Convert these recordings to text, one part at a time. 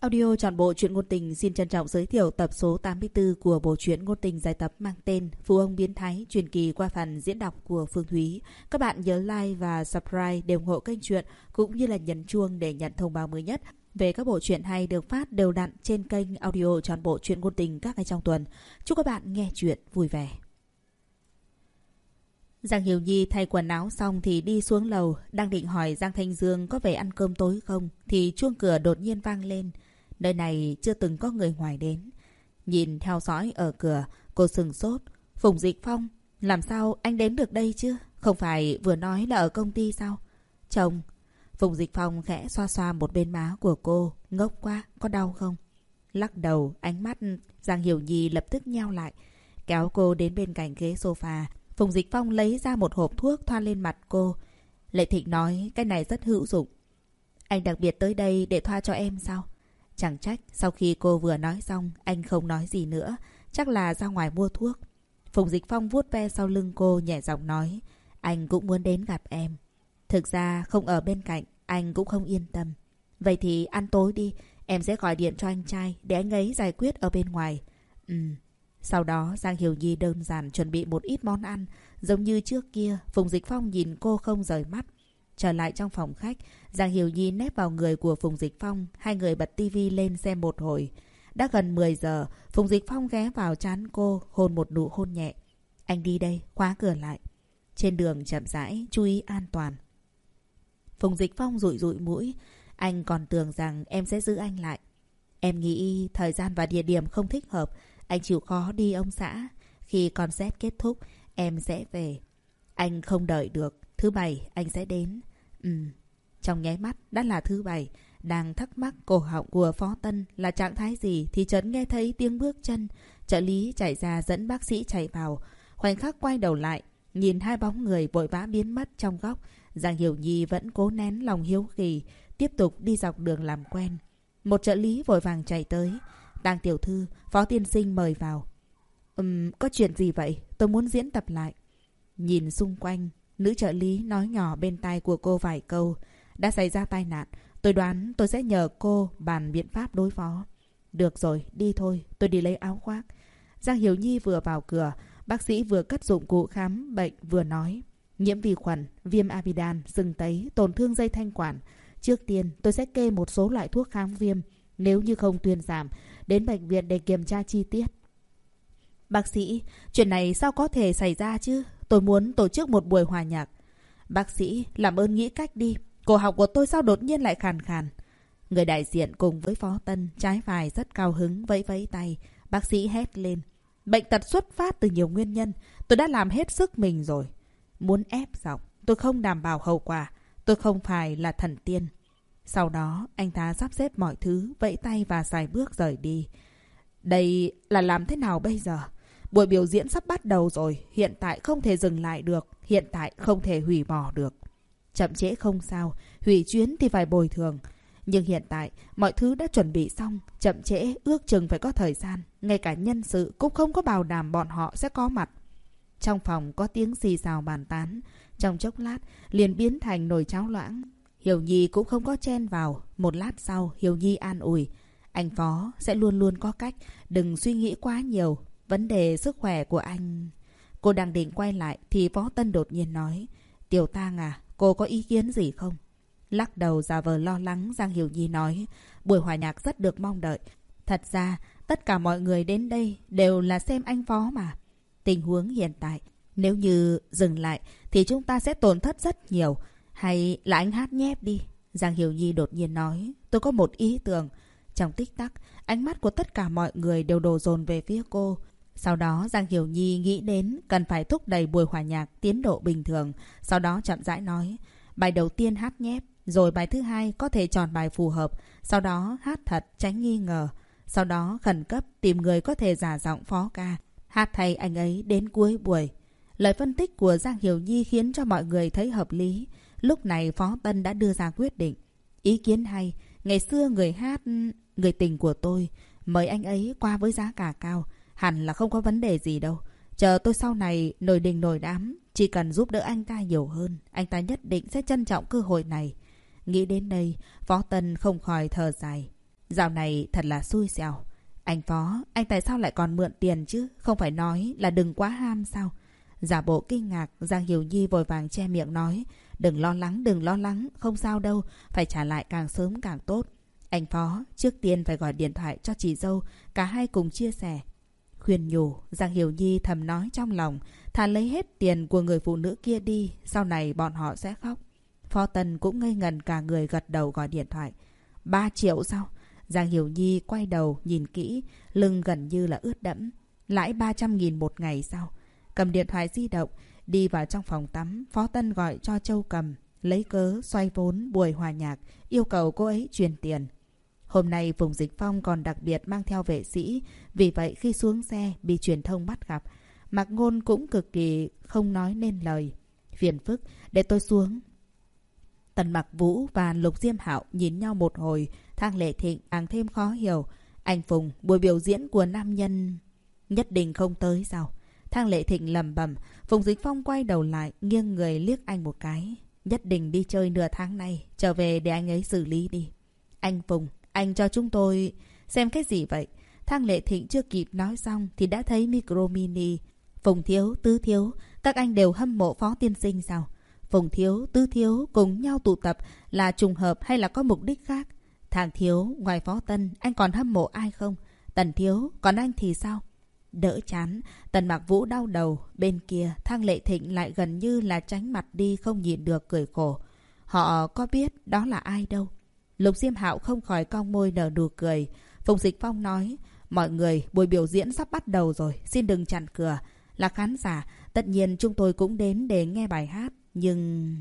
Audio trọn bộ truyện ngôn tình xin trân trọng giới thiệu tập số 84 của bộ truyện ngôn tình dài tập mang tên Phú ông biến thái truyền kỳ qua phần diễn đọc của Phương Thúy. Các bạn nhớ like và subscribe để ủng hộ kênh truyện cũng như là nhấn chuông để nhận thông báo mới nhất về các bộ truyện hay được phát đều đặn trên kênh audio trọn bộ truyện ngôn tình các ngày trong tuần. Chúc các bạn nghe truyện vui vẻ. Giang Hiểu Nhi thay quần áo xong thì đi xuống lầu, đang định hỏi Giang Thanh Dương có về ăn cơm tối không thì chuông cửa đột nhiên vang lên. Nơi này chưa từng có người ngoài đến. Nhìn theo dõi ở cửa, cô sừng sốt. Phùng Dịch Phong, làm sao anh đến được đây chứ? Không phải vừa nói là ở công ty sao? Chồng, Phùng Dịch Phong khẽ xoa xoa một bên má của cô. Ngốc quá, có đau không? Lắc đầu, ánh mắt Giang Hiểu Nhi lập tức nheo lại. Kéo cô đến bên cạnh ghế sofa. Phùng Dịch Phong lấy ra một hộp thuốc thoa lên mặt cô. Lệ Thịnh nói cái này rất hữu dụng. Anh đặc biệt tới đây để thoa cho em sao? Chẳng trách sau khi cô vừa nói xong anh không nói gì nữa. Chắc là ra ngoài mua thuốc. Phùng Dịch Phong vuốt ve sau lưng cô nhẹ giọng nói. Anh cũng muốn đến gặp em. Thực ra không ở bên cạnh anh cũng không yên tâm. Vậy thì ăn tối đi. Em sẽ gọi điện cho anh trai để anh ấy giải quyết ở bên ngoài. Ừ. Sau đó Giang Hiểu Nhi đơn giản chuẩn bị một ít món ăn. Giống như trước kia, Phùng Dịch Phong nhìn cô không rời mắt. Trở lại trong phòng khách, Giang Hiểu Nhi nép vào người của Phùng Dịch Phong, hai người bật tivi lên xem một hồi. Đã gần 10 giờ, Phùng Dịch Phong ghé vào chán cô, hôn một nụ hôn nhẹ. Anh đi đây, khóa cửa lại. Trên đường chậm rãi, chú ý an toàn. Phùng Dịch Phong rụi rụi mũi. Anh còn tưởng rằng em sẽ giữ anh lại. Em nghĩ thời gian và địa điểm không thích hợp. Anh chịu khó đi ông xã. Khi concert kết thúc, em sẽ về. Anh không đợi được. Thứ bảy, anh sẽ đến. Ừ. Trong nháy mắt, đã là thứ bảy. Đang thắc mắc cổ họng của Phó Tân là trạng thái gì thì chợt nghe thấy tiếng bước chân. Trợ lý chạy ra dẫn bác sĩ chạy vào. Khoảnh khắc quay đầu lại, nhìn hai bóng người vội vã biến mất trong góc. Giang Hiểu Nhi vẫn cố nén lòng hiếu kỳ, tiếp tục đi dọc đường làm quen. Một trợ lý vội vàng chạy tới. Đang tiểu thư, phó tiên sinh mời vào. Ừm, có chuyện gì vậy? Tôi muốn diễn tập lại. Nhìn xung quanh, nữ trợ lý nói nhỏ bên tai của cô vài câu. Đã xảy ra tai nạn, tôi đoán tôi sẽ nhờ cô bàn biện pháp đối phó. Được rồi, đi thôi, tôi đi lấy áo khoác. Giang Hiểu Nhi vừa vào cửa, bác sĩ vừa cất dụng cụ khám bệnh vừa nói. Nhiễm vi khuẩn, viêm amidan, sưng tấy, tổn thương dây thanh quản. Trước tiên, tôi sẽ kê một số loại thuốc kháng viêm. Nếu như không tuyên giảm, đến bệnh viện để kiểm tra chi tiết. Bác sĩ, chuyện này sao có thể xảy ra chứ? Tôi muốn tổ chức một buổi hòa nhạc. Bác sĩ, làm ơn nghĩ cách đi. Cổ học của tôi sao đột nhiên lại khàn khàn? Người đại diện cùng với Phó Tân trái phải rất cao hứng vẫy vẫy tay. Bác sĩ hét lên. Bệnh tật xuất phát từ nhiều nguyên nhân. Tôi đã làm hết sức mình rồi. Muốn ép giọng, tôi không đảm bảo hậu quả. Tôi không phải là thần tiên. Sau đó, anh ta sắp xếp mọi thứ, vẫy tay và xài bước rời đi. Đây là làm thế nào bây giờ? Buổi biểu diễn sắp bắt đầu rồi, hiện tại không thể dừng lại được, hiện tại không thể hủy bỏ được. Chậm trễ không sao, hủy chuyến thì phải bồi thường. Nhưng hiện tại, mọi thứ đã chuẩn bị xong, chậm trễ ước chừng phải có thời gian. Ngay cả nhân sự cũng không có bảo đảm bọn họ sẽ có mặt. Trong phòng có tiếng xì xào bàn tán. Trong chốc lát, liền biến thành nồi cháo loãng. Hiểu Nhi cũng không có chen vào. Một lát sau, Hiểu Nhi an ủi. Anh Phó sẽ luôn luôn có cách. Đừng suy nghĩ quá nhiều. Vấn đề sức khỏe của anh... Cô đang định quay lại thì Phó Tân đột nhiên nói. Tiểu Tang à, cô có ý kiến gì không? Lắc đầu giả vờ lo lắng Giang Hiểu Nhi nói. Buổi hòa nhạc rất được mong đợi. Thật ra, tất cả mọi người đến đây đều là xem anh Phó mà. Tình huống hiện tại, nếu như dừng lại thì chúng ta sẽ tổn thất rất nhiều. Hay là anh hát nhép đi. Giang Hiểu Nhi đột nhiên nói. Tôi có một ý tưởng. Trong tích tắc, ánh mắt của tất cả mọi người đều đổ dồn về phía cô. Sau đó Giang Hiểu Nhi nghĩ đến cần phải thúc đẩy buổi hòa nhạc tiến độ bình thường. Sau đó chậm rãi nói. Bài đầu tiên hát nhép. Rồi bài thứ hai có thể chọn bài phù hợp. Sau đó hát thật tránh nghi ngờ. Sau đó khẩn cấp tìm người có thể giả giọng phó ca. Hát thay anh ấy đến cuối buổi. Lời phân tích của Giang Hiểu Nhi khiến cho mọi người thấy hợp lý. Lúc này Phó Tân đã đưa ra quyết định. Ý kiến hay, ngày xưa người hát, người tình của tôi, mời anh ấy qua với giá cả cao. Hẳn là không có vấn đề gì đâu. Chờ tôi sau này nổi đình nổi đám, chỉ cần giúp đỡ anh ta nhiều hơn, anh ta nhất định sẽ trân trọng cơ hội này. Nghĩ đến đây, Phó Tân không khỏi thở dài. Dạo này thật là xui xẻo. Anh Phó, anh tại sao lại còn mượn tiền chứ? Không phải nói là đừng quá ham sao? Giả bộ kinh ngạc, Giang Hiểu Nhi vội vàng che miệng nói. Đừng lo lắng, đừng lo lắng, không sao đâu. Phải trả lại càng sớm càng tốt. Anh Phó, trước tiên phải gọi điện thoại cho chị dâu, cả hai cùng chia sẻ. Khuyên nhủ, Giang Hiểu Nhi thầm nói trong lòng, thà lấy hết tiền của người phụ nữ kia đi, sau này bọn họ sẽ khóc. Phó Tần cũng ngây ngần cả người gật đầu gọi điện thoại. Ba triệu sao? Giang Hiểu Nhi quay đầu nhìn kỹ, lưng gần như là ướt đẫm. Lãi 300 nghìn một ngày sao? Cầm điện thoại di động, đi vào trong phòng tắm, Phó Tân gọi cho Châu Cầm, lấy cớ xoay vốn buổi hòa nhạc, yêu cầu cô ấy truyền tiền. Hôm nay vùng dịch phong còn đặc biệt mang theo vệ sĩ, vì vậy khi xuống xe bị truyền thông bắt gặp, Mạc Ngôn cũng cực kỳ không nói nên lời. Phiền phức, để tôi xuống. Tần Mặc Vũ và Lục Diêm Hạo nhìn nhau một hồi, Thang Lệ Thịnh càng thêm khó hiểu. Anh Phùng, buổi biểu diễn của nam nhân nhất định không tới sao? Thang Lệ Thịnh lầm bầm, Phùng Dịch Phong quay đầu lại, nghiêng người liếc anh một cái. Nhất định đi chơi nửa tháng này, trở về để anh ấy xử lý đi. Anh Phùng, anh cho chúng tôi... Xem cái gì vậy? Thang Lệ Thịnh chưa kịp nói xong thì đã thấy micro mini. Phùng Thiếu, Tứ Thiếu, các anh đều hâm mộ Phó Tiên Sinh sao? Phùng Thiếu, Tứ Thiếu cùng nhau tụ tập là trùng hợp hay là có mục đích khác? Thằng Thiếu, ngoài Phó Tân, anh còn hâm mộ ai không? Tần Thiếu, còn anh thì sao? Đỡ chán, Tần Mạc Vũ đau đầu. Bên kia, Thang Lệ Thịnh lại gần như là tránh mặt đi không nhìn được cười khổ. Họ có biết đó là ai đâu. Lục Diêm Hạo không khỏi cong môi nở nụ cười. Phùng Dịch Phong nói, mọi người, buổi biểu diễn sắp bắt đầu rồi, xin đừng chặn cửa. Là khán giả, tất nhiên chúng tôi cũng đến để nghe bài hát, nhưng...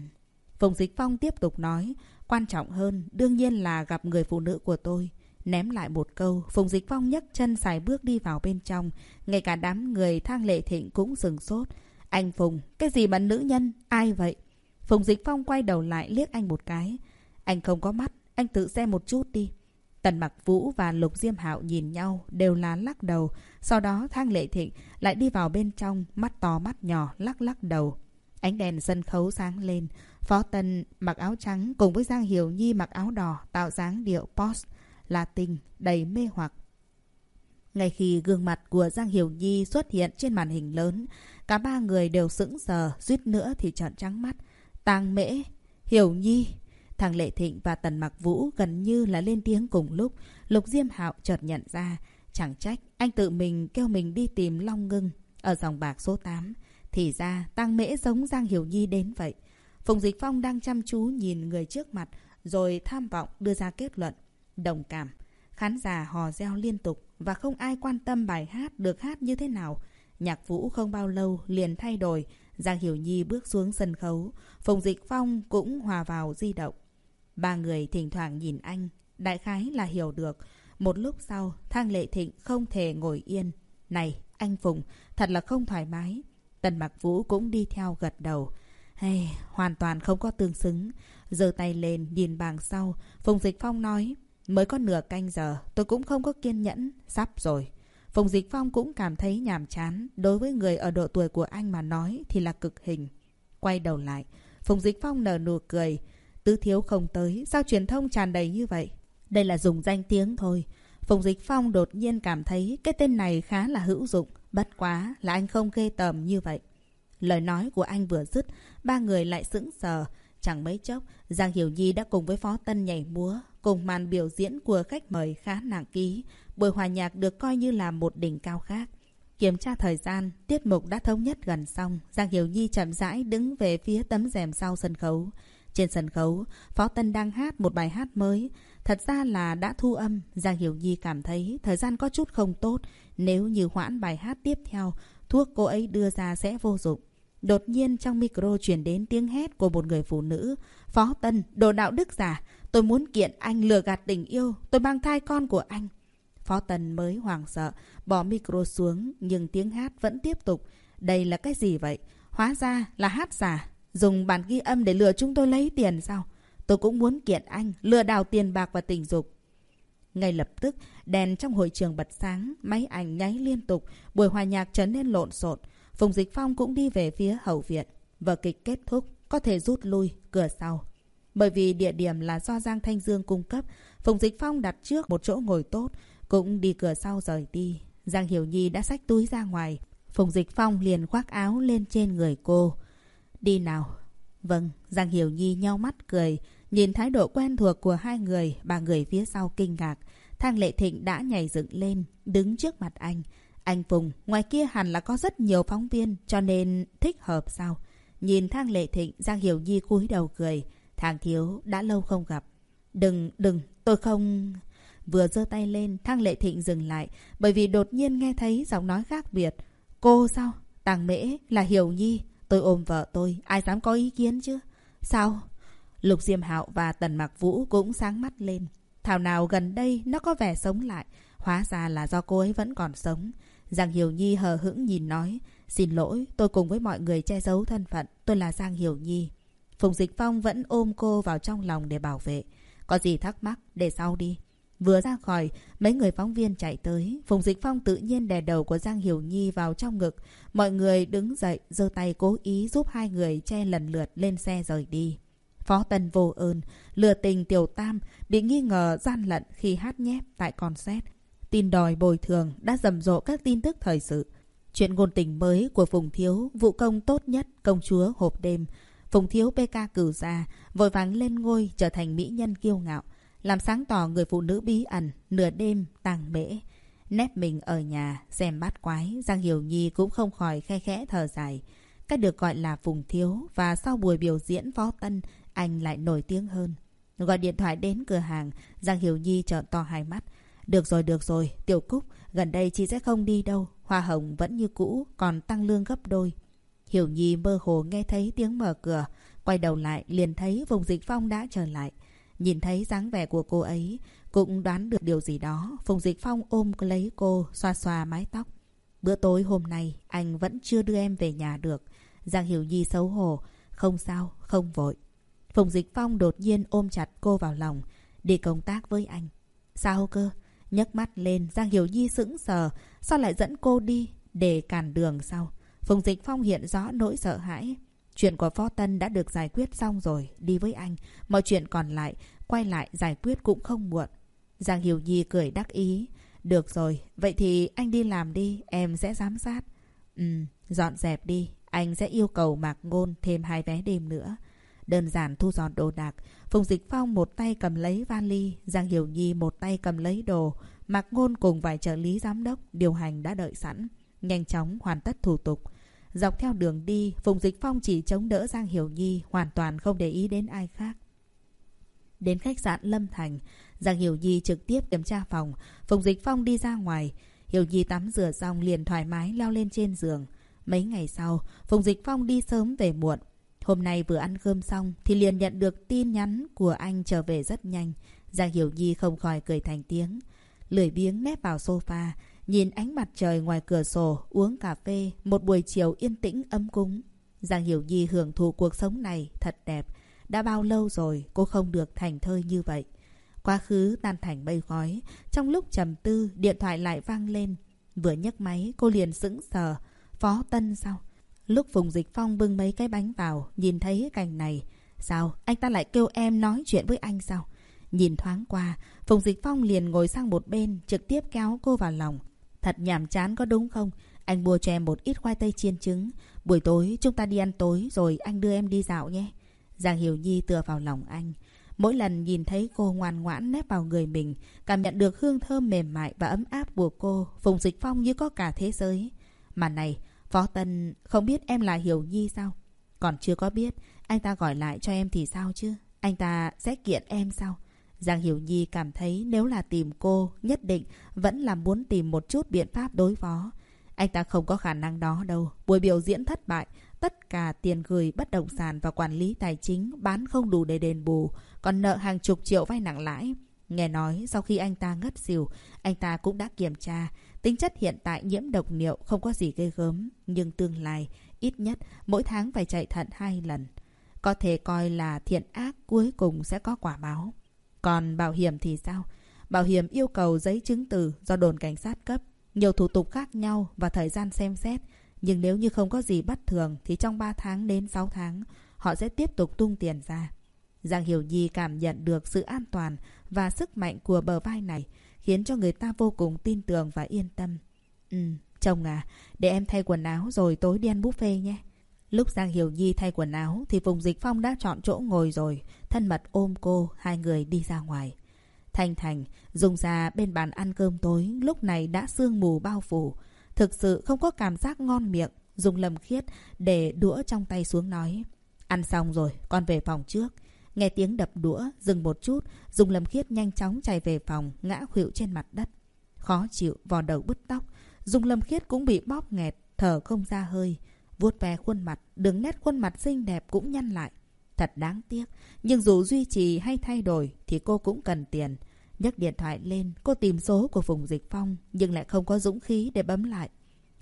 Phùng Dịch Phong tiếp tục nói, quan trọng hơn đương nhiên là gặp người phụ nữ của tôi. Ném lại một câu, Phùng Dịch Phong nhấc chân xài bước đi vào bên trong. Ngay cả đám người thang lệ thịnh cũng dừng sốt. Anh Phùng, cái gì mà nữ nhân? Ai vậy? Phùng Dịch Phong quay đầu lại liếc anh một cái. Anh không có mắt, anh tự xem một chút đi. Tần Mặc Vũ và Lục Diêm Hạo nhìn nhau đều là lắc đầu. Sau đó Thang Lệ Thịnh lại đi vào bên trong, mắt to mắt nhỏ lắc lắc đầu. Ánh đèn sân khấu sáng lên. Phó Tân mặc áo trắng cùng với Giang Hiểu Nhi mặc áo đỏ tạo dáng điệu post, Latin, đầy mê hoặc. Ngay khi gương mặt của Giang Hiểu Nhi xuất hiện trên màn hình lớn, cả ba người đều sững sờ, suýt nữa thì trợn trắng mắt. Tàng Mễ, Hiểu Nhi, Thằng Lệ Thịnh và Tần Mặc Vũ gần như là lên tiếng cùng lúc. Lục Diêm Hạo chợt nhận ra. Chẳng trách, anh tự mình kêu mình đi tìm Long Ngưng ở dòng bạc số 8. Thì ra, tăng mễ giống Giang Hiểu Nhi đến vậy. Phùng Dịch Phong đang chăm chú nhìn người trước mặt, rồi tham vọng đưa ra kết luận. Đồng cảm. Khán giả hò reo liên tục và không ai quan tâm bài hát được hát như thế nào. Nhạc vũ không bao lâu liền thay đổi. Giang Hiểu Nhi bước xuống sân khấu. Phùng Dịch Phong cũng hòa vào di động. Ba người thỉnh thoảng nhìn anh, đại khái là hiểu được. Một lúc sau, Thang Lệ Thịnh không thể ngồi yên. Này, anh Phùng, thật là không thoải mái. Tần Mặc Vũ cũng đi theo gật đầu. Hey, hoàn toàn không có tương xứng. giơ tay lên, nhìn bảng sau. Phùng Dịch Phong nói, mới có nửa canh giờ, tôi cũng không có kiên nhẫn. Sắp rồi. Phùng Dịch Phong cũng cảm thấy nhàm chán. Đối với người ở độ tuổi của anh mà nói thì là cực hình. Quay đầu lại, Phùng Dịch Phong nở nụ cười. Tứ thiếu không tới, sao truyền thông tràn đầy như vậy? Đây là dùng danh tiếng thôi. Phùng Dịch Phong đột nhiên cảm thấy cái tên này khá là hữu dụng. Bất quá là anh không ghê tởm như vậy. Lời nói của anh vừa dứt, ba người lại sững sờ. Chẳng mấy chốc, Giang Hiểu Nhi đã cùng với Phó Tân nhảy múa, cùng màn biểu diễn của khách mời khá nặng ký. Buổi hòa nhạc được coi như là một đỉnh cao khác. Kiểm tra thời gian, tiết mục đã thống nhất gần xong. Giang Hiểu Nhi chậm rãi đứng về phía tấm rèm sau sân khấu. Trên sân khấu, Phó Tân đang hát một bài hát mới. Thật ra là đã thu âm, Giang Hiểu Nhi cảm thấy thời gian có chút không tốt. Nếu như hoãn bài hát tiếp theo, thuốc cô ấy đưa ra sẽ vô dụng. Đột nhiên trong micro truyền đến tiếng hét của một người phụ nữ. Phó Tân, đồ đạo đức giả. Tôi muốn kiện anh lừa gạt tình yêu. Tôi mang thai con của anh. Phó Tân mới hoảng sợ, bỏ micro xuống, nhưng tiếng hát vẫn tiếp tục. Đây là cái gì vậy? Hóa ra là hát giả. Dùng bản ghi âm để lừa chúng tôi lấy tiền sao? Tôi cũng muốn kiện anh, lừa đảo tiền bạc và tình dục. Ngay lập tức, đèn trong hội trường bật sáng, máy ảnh nháy liên tục, buổi hòa nhạc trở nên lộn xộn. Phùng Dịch Phong cũng đi về phía hậu viện. Vở kịch kết thúc, có thể rút lui, cửa sau. Bởi vì địa điểm là do Giang Thanh Dương cung cấp, Phùng Dịch Phong đặt trước một chỗ ngồi tốt, cũng đi cửa sau rời đi. Giang Hiểu Nhi đã xách túi ra ngoài. Phùng Dịch Phong liền khoác áo lên trên người cô. Đi nào. Vâng, Giang Hiểu Nhi nhau mắt cười. Nhìn thái độ quen thuộc của hai người, ba người phía sau kinh ngạc. Thang Lệ Thịnh đã nhảy dựng lên, đứng trước mặt anh. Anh Phùng, ngoài kia hẳn là có rất nhiều phóng viên, cho nên thích hợp sao? Nhìn Thang Lệ Thịnh, Giang Hiểu Nhi cúi đầu cười. Thang Thiếu, đã lâu không gặp. Đừng, đừng, tôi không... Vừa giơ tay lên, Thang Lệ Thịnh dừng lại, bởi vì đột nhiên nghe thấy giọng nói khác biệt. Cô sao? Tàng Mễ là Hiểu Nhi. Tôi ôm vợ tôi, ai dám có ý kiến chứ? Sao? Lục Diêm Hạo và Tần Mạc Vũ cũng sáng mắt lên. Thảo nào gần đây nó có vẻ sống lại. Hóa ra là do cô ấy vẫn còn sống. Giang Hiểu Nhi hờ hững nhìn nói. Xin lỗi, tôi cùng với mọi người che giấu thân phận. Tôi là Giang Hiểu Nhi. Phùng Dịch Phong vẫn ôm cô vào trong lòng để bảo vệ. Có gì thắc mắc, để sau đi. Vừa ra khỏi, mấy người phóng viên chạy tới. Phùng Dịch Phong tự nhiên đè đầu của Giang Hiểu Nhi vào trong ngực. Mọi người đứng dậy, giơ tay cố ý giúp hai người che lần lượt lên xe rời đi. Phó Tân vô ơn, lừa tình Tiểu Tam, bị nghi ngờ gian lận khi hát nhép tại concert. Tin đòi bồi thường đã rầm rộ các tin tức thời sự. Chuyện ngôn tình mới của Phùng Thiếu, vụ công tốt nhất, công chúa hộp đêm. Phùng Thiếu PK cử ra, vội vàng lên ngôi trở thành mỹ nhân kiêu ngạo làm sáng tỏ người phụ nữ bí ẩn, nửa đêm, tàng bể. Nép mình ở nhà, xem bát quái, Giang Hiểu Nhi cũng không khỏi khe khẽ thở dài. Cách được gọi là Phùng Thiếu và sau buổi biểu diễn Phó Tân, anh lại nổi tiếng hơn. Gọi điện thoại đến cửa hàng, Giang Hiểu Nhi trợn to hai mắt. Được rồi, được rồi, Tiểu Cúc, gần đây chị sẽ không đi đâu. Hoa hồng vẫn như cũ, còn tăng lương gấp đôi. Hiểu Nhi mơ hồ nghe thấy tiếng mở cửa. Quay đầu lại, liền thấy vùng dịch phong đã trở lại. Nhìn thấy dáng vẻ của cô ấy, cũng đoán được điều gì đó. Phùng Dịch Phong ôm lấy cô, xoa xoa mái tóc. Bữa tối hôm nay, anh vẫn chưa đưa em về nhà được. Giang Hiểu Nhi xấu hổ. Không sao, không vội. Phùng Dịch Phong đột nhiên ôm chặt cô vào lòng, đi công tác với anh. Sao cơ? nhấc mắt lên, Giang Hiểu Nhi sững sờ. Sao lại dẫn cô đi? Để cản đường sao? Phùng Dịch Phong hiện rõ nỗi sợ hãi. Chuyện của Phó Tân đã được giải quyết xong rồi, đi với anh. Mọi chuyện còn lại, quay lại giải quyết cũng không muộn. Giang Hiểu Nhi cười đắc ý. Được rồi, vậy thì anh đi làm đi, em sẽ giám sát. Ừ, dọn dẹp đi, anh sẽ yêu cầu Mạc Ngôn thêm hai vé đêm nữa. Đơn giản thu dọn đồ đạc, Phùng Dịch Phong một tay cầm lấy vali, Giang Hiểu Nhi một tay cầm lấy đồ. Mạc Ngôn cùng vài trợ lý giám đốc, điều hành đã đợi sẵn. Nhanh chóng hoàn tất thủ tục. Dọc theo đường đi, Phùng Dịch Phong chỉ chống đỡ Giang Hiểu Nhi, hoàn toàn không để ý đến ai khác. Đến khách sạn Lâm Thành, Giang Hiểu Nhi trực tiếp kiểm tra phòng. Phùng Dịch Phong đi ra ngoài. Hiểu Nhi tắm rửa xong liền thoải mái leo lên trên giường. Mấy ngày sau, Phùng Dịch Phong đi sớm về muộn. Hôm nay vừa ăn cơm xong thì liền nhận được tin nhắn của anh trở về rất nhanh. Giang Hiểu Nhi không khỏi cười thành tiếng. Lười biếng nép vào sofa, Nhìn ánh mặt trời ngoài cửa sổ, uống cà phê, một buổi chiều yên tĩnh ấm cúng. Giang Hiểu Nhi hưởng thụ cuộc sống này thật đẹp. Đã bao lâu rồi cô không được thành thơi như vậy. Quá khứ tan thành mây khói. Trong lúc trầm tư, điện thoại lại vang lên. Vừa nhấc máy, cô liền sững sờ. Phó Tân sao? Lúc Phùng Dịch Phong bưng mấy cái bánh vào, nhìn thấy cảnh này. Sao? Anh ta lại kêu em nói chuyện với anh sao? Nhìn thoáng qua, Phùng Dịch Phong liền ngồi sang một bên, trực tiếp kéo cô vào lòng. Thật nhàm chán có đúng không? Anh mua cho em một ít khoai tây chiên trứng. Buổi tối chúng ta đi ăn tối rồi anh đưa em đi dạo nhé. Giang Hiểu Nhi tựa vào lòng anh. Mỗi lần nhìn thấy cô ngoan ngoãn nép vào người mình, cảm nhận được hương thơm mềm mại và ấm áp của cô, Phùng Dịch Phong như có cả thế giới. Mà này, Phó Tân không biết em là Hiểu Nhi sao? Còn chưa có biết, anh ta gọi lại cho em thì sao chứ? Anh ta sẽ kiện em sao? Giang Hiểu Nhi cảm thấy nếu là tìm cô, nhất định vẫn là muốn tìm một chút biện pháp đối phó. Anh ta không có khả năng đó đâu. Buổi biểu diễn thất bại, tất cả tiền gửi bất động sản và quản lý tài chính bán không đủ để đền bù, còn nợ hàng chục triệu vay nặng lãi. Nghe nói sau khi anh ta ngất xỉu, anh ta cũng đã kiểm tra. Tính chất hiện tại nhiễm độc niệu không có gì ghê gớm, nhưng tương lai ít nhất mỗi tháng phải chạy thận hai lần. Có thể coi là thiện ác cuối cùng sẽ có quả báo. Còn bảo hiểm thì sao? Bảo hiểm yêu cầu giấy chứng từ do đồn cảnh sát cấp, nhiều thủ tục khác nhau và thời gian xem xét. Nhưng nếu như không có gì bất thường thì trong 3 tháng đến 6 tháng, họ sẽ tiếp tục tung tiền ra. Giang Hiểu Nhi cảm nhận được sự an toàn và sức mạnh của bờ vai này, khiến cho người ta vô cùng tin tưởng và yên tâm. Ừ, chồng à, để em thay quần áo rồi tối đi ăn buffet nhé. Lúc Giang Hiểu Nhi thay quần áo thì Phùng Dịch Phong đã chọn chỗ ngồi rồi, thân mật ôm cô, hai người đi ra ngoài. Thanh Thành dùng ra bên bàn ăn cơm tối lúc này đã sương mù bao phủ. Thực sự không có cảm giác ngon miệng. Dùng lầm khiết để đũa trong tay xuống nói. Ăn xong rồi, con về phòng trước. Nghe tiếng đập đũa, dừng một chút. Dùng lầm khiết nhanh chóng chạy về phòng, ngã khuỵu trên mặt đất. Khó chịu, vò đầu bứt tóc. Dùng lâm khiết cũng bị bóp nghẹt, thở không ra hơi. Vuốt ve khuôn mặt, đường nét khuôn mặt xinh đẹp cũng nhăn lại. Thật đáng tiếc, nhưng dù duy trì hay thay đổi thì cô cũng cần tiền. Nhấc điện thoại lên, cô tìm số của Phùng Dịch Phong nhưng lại không có dũng khí để bấm lại.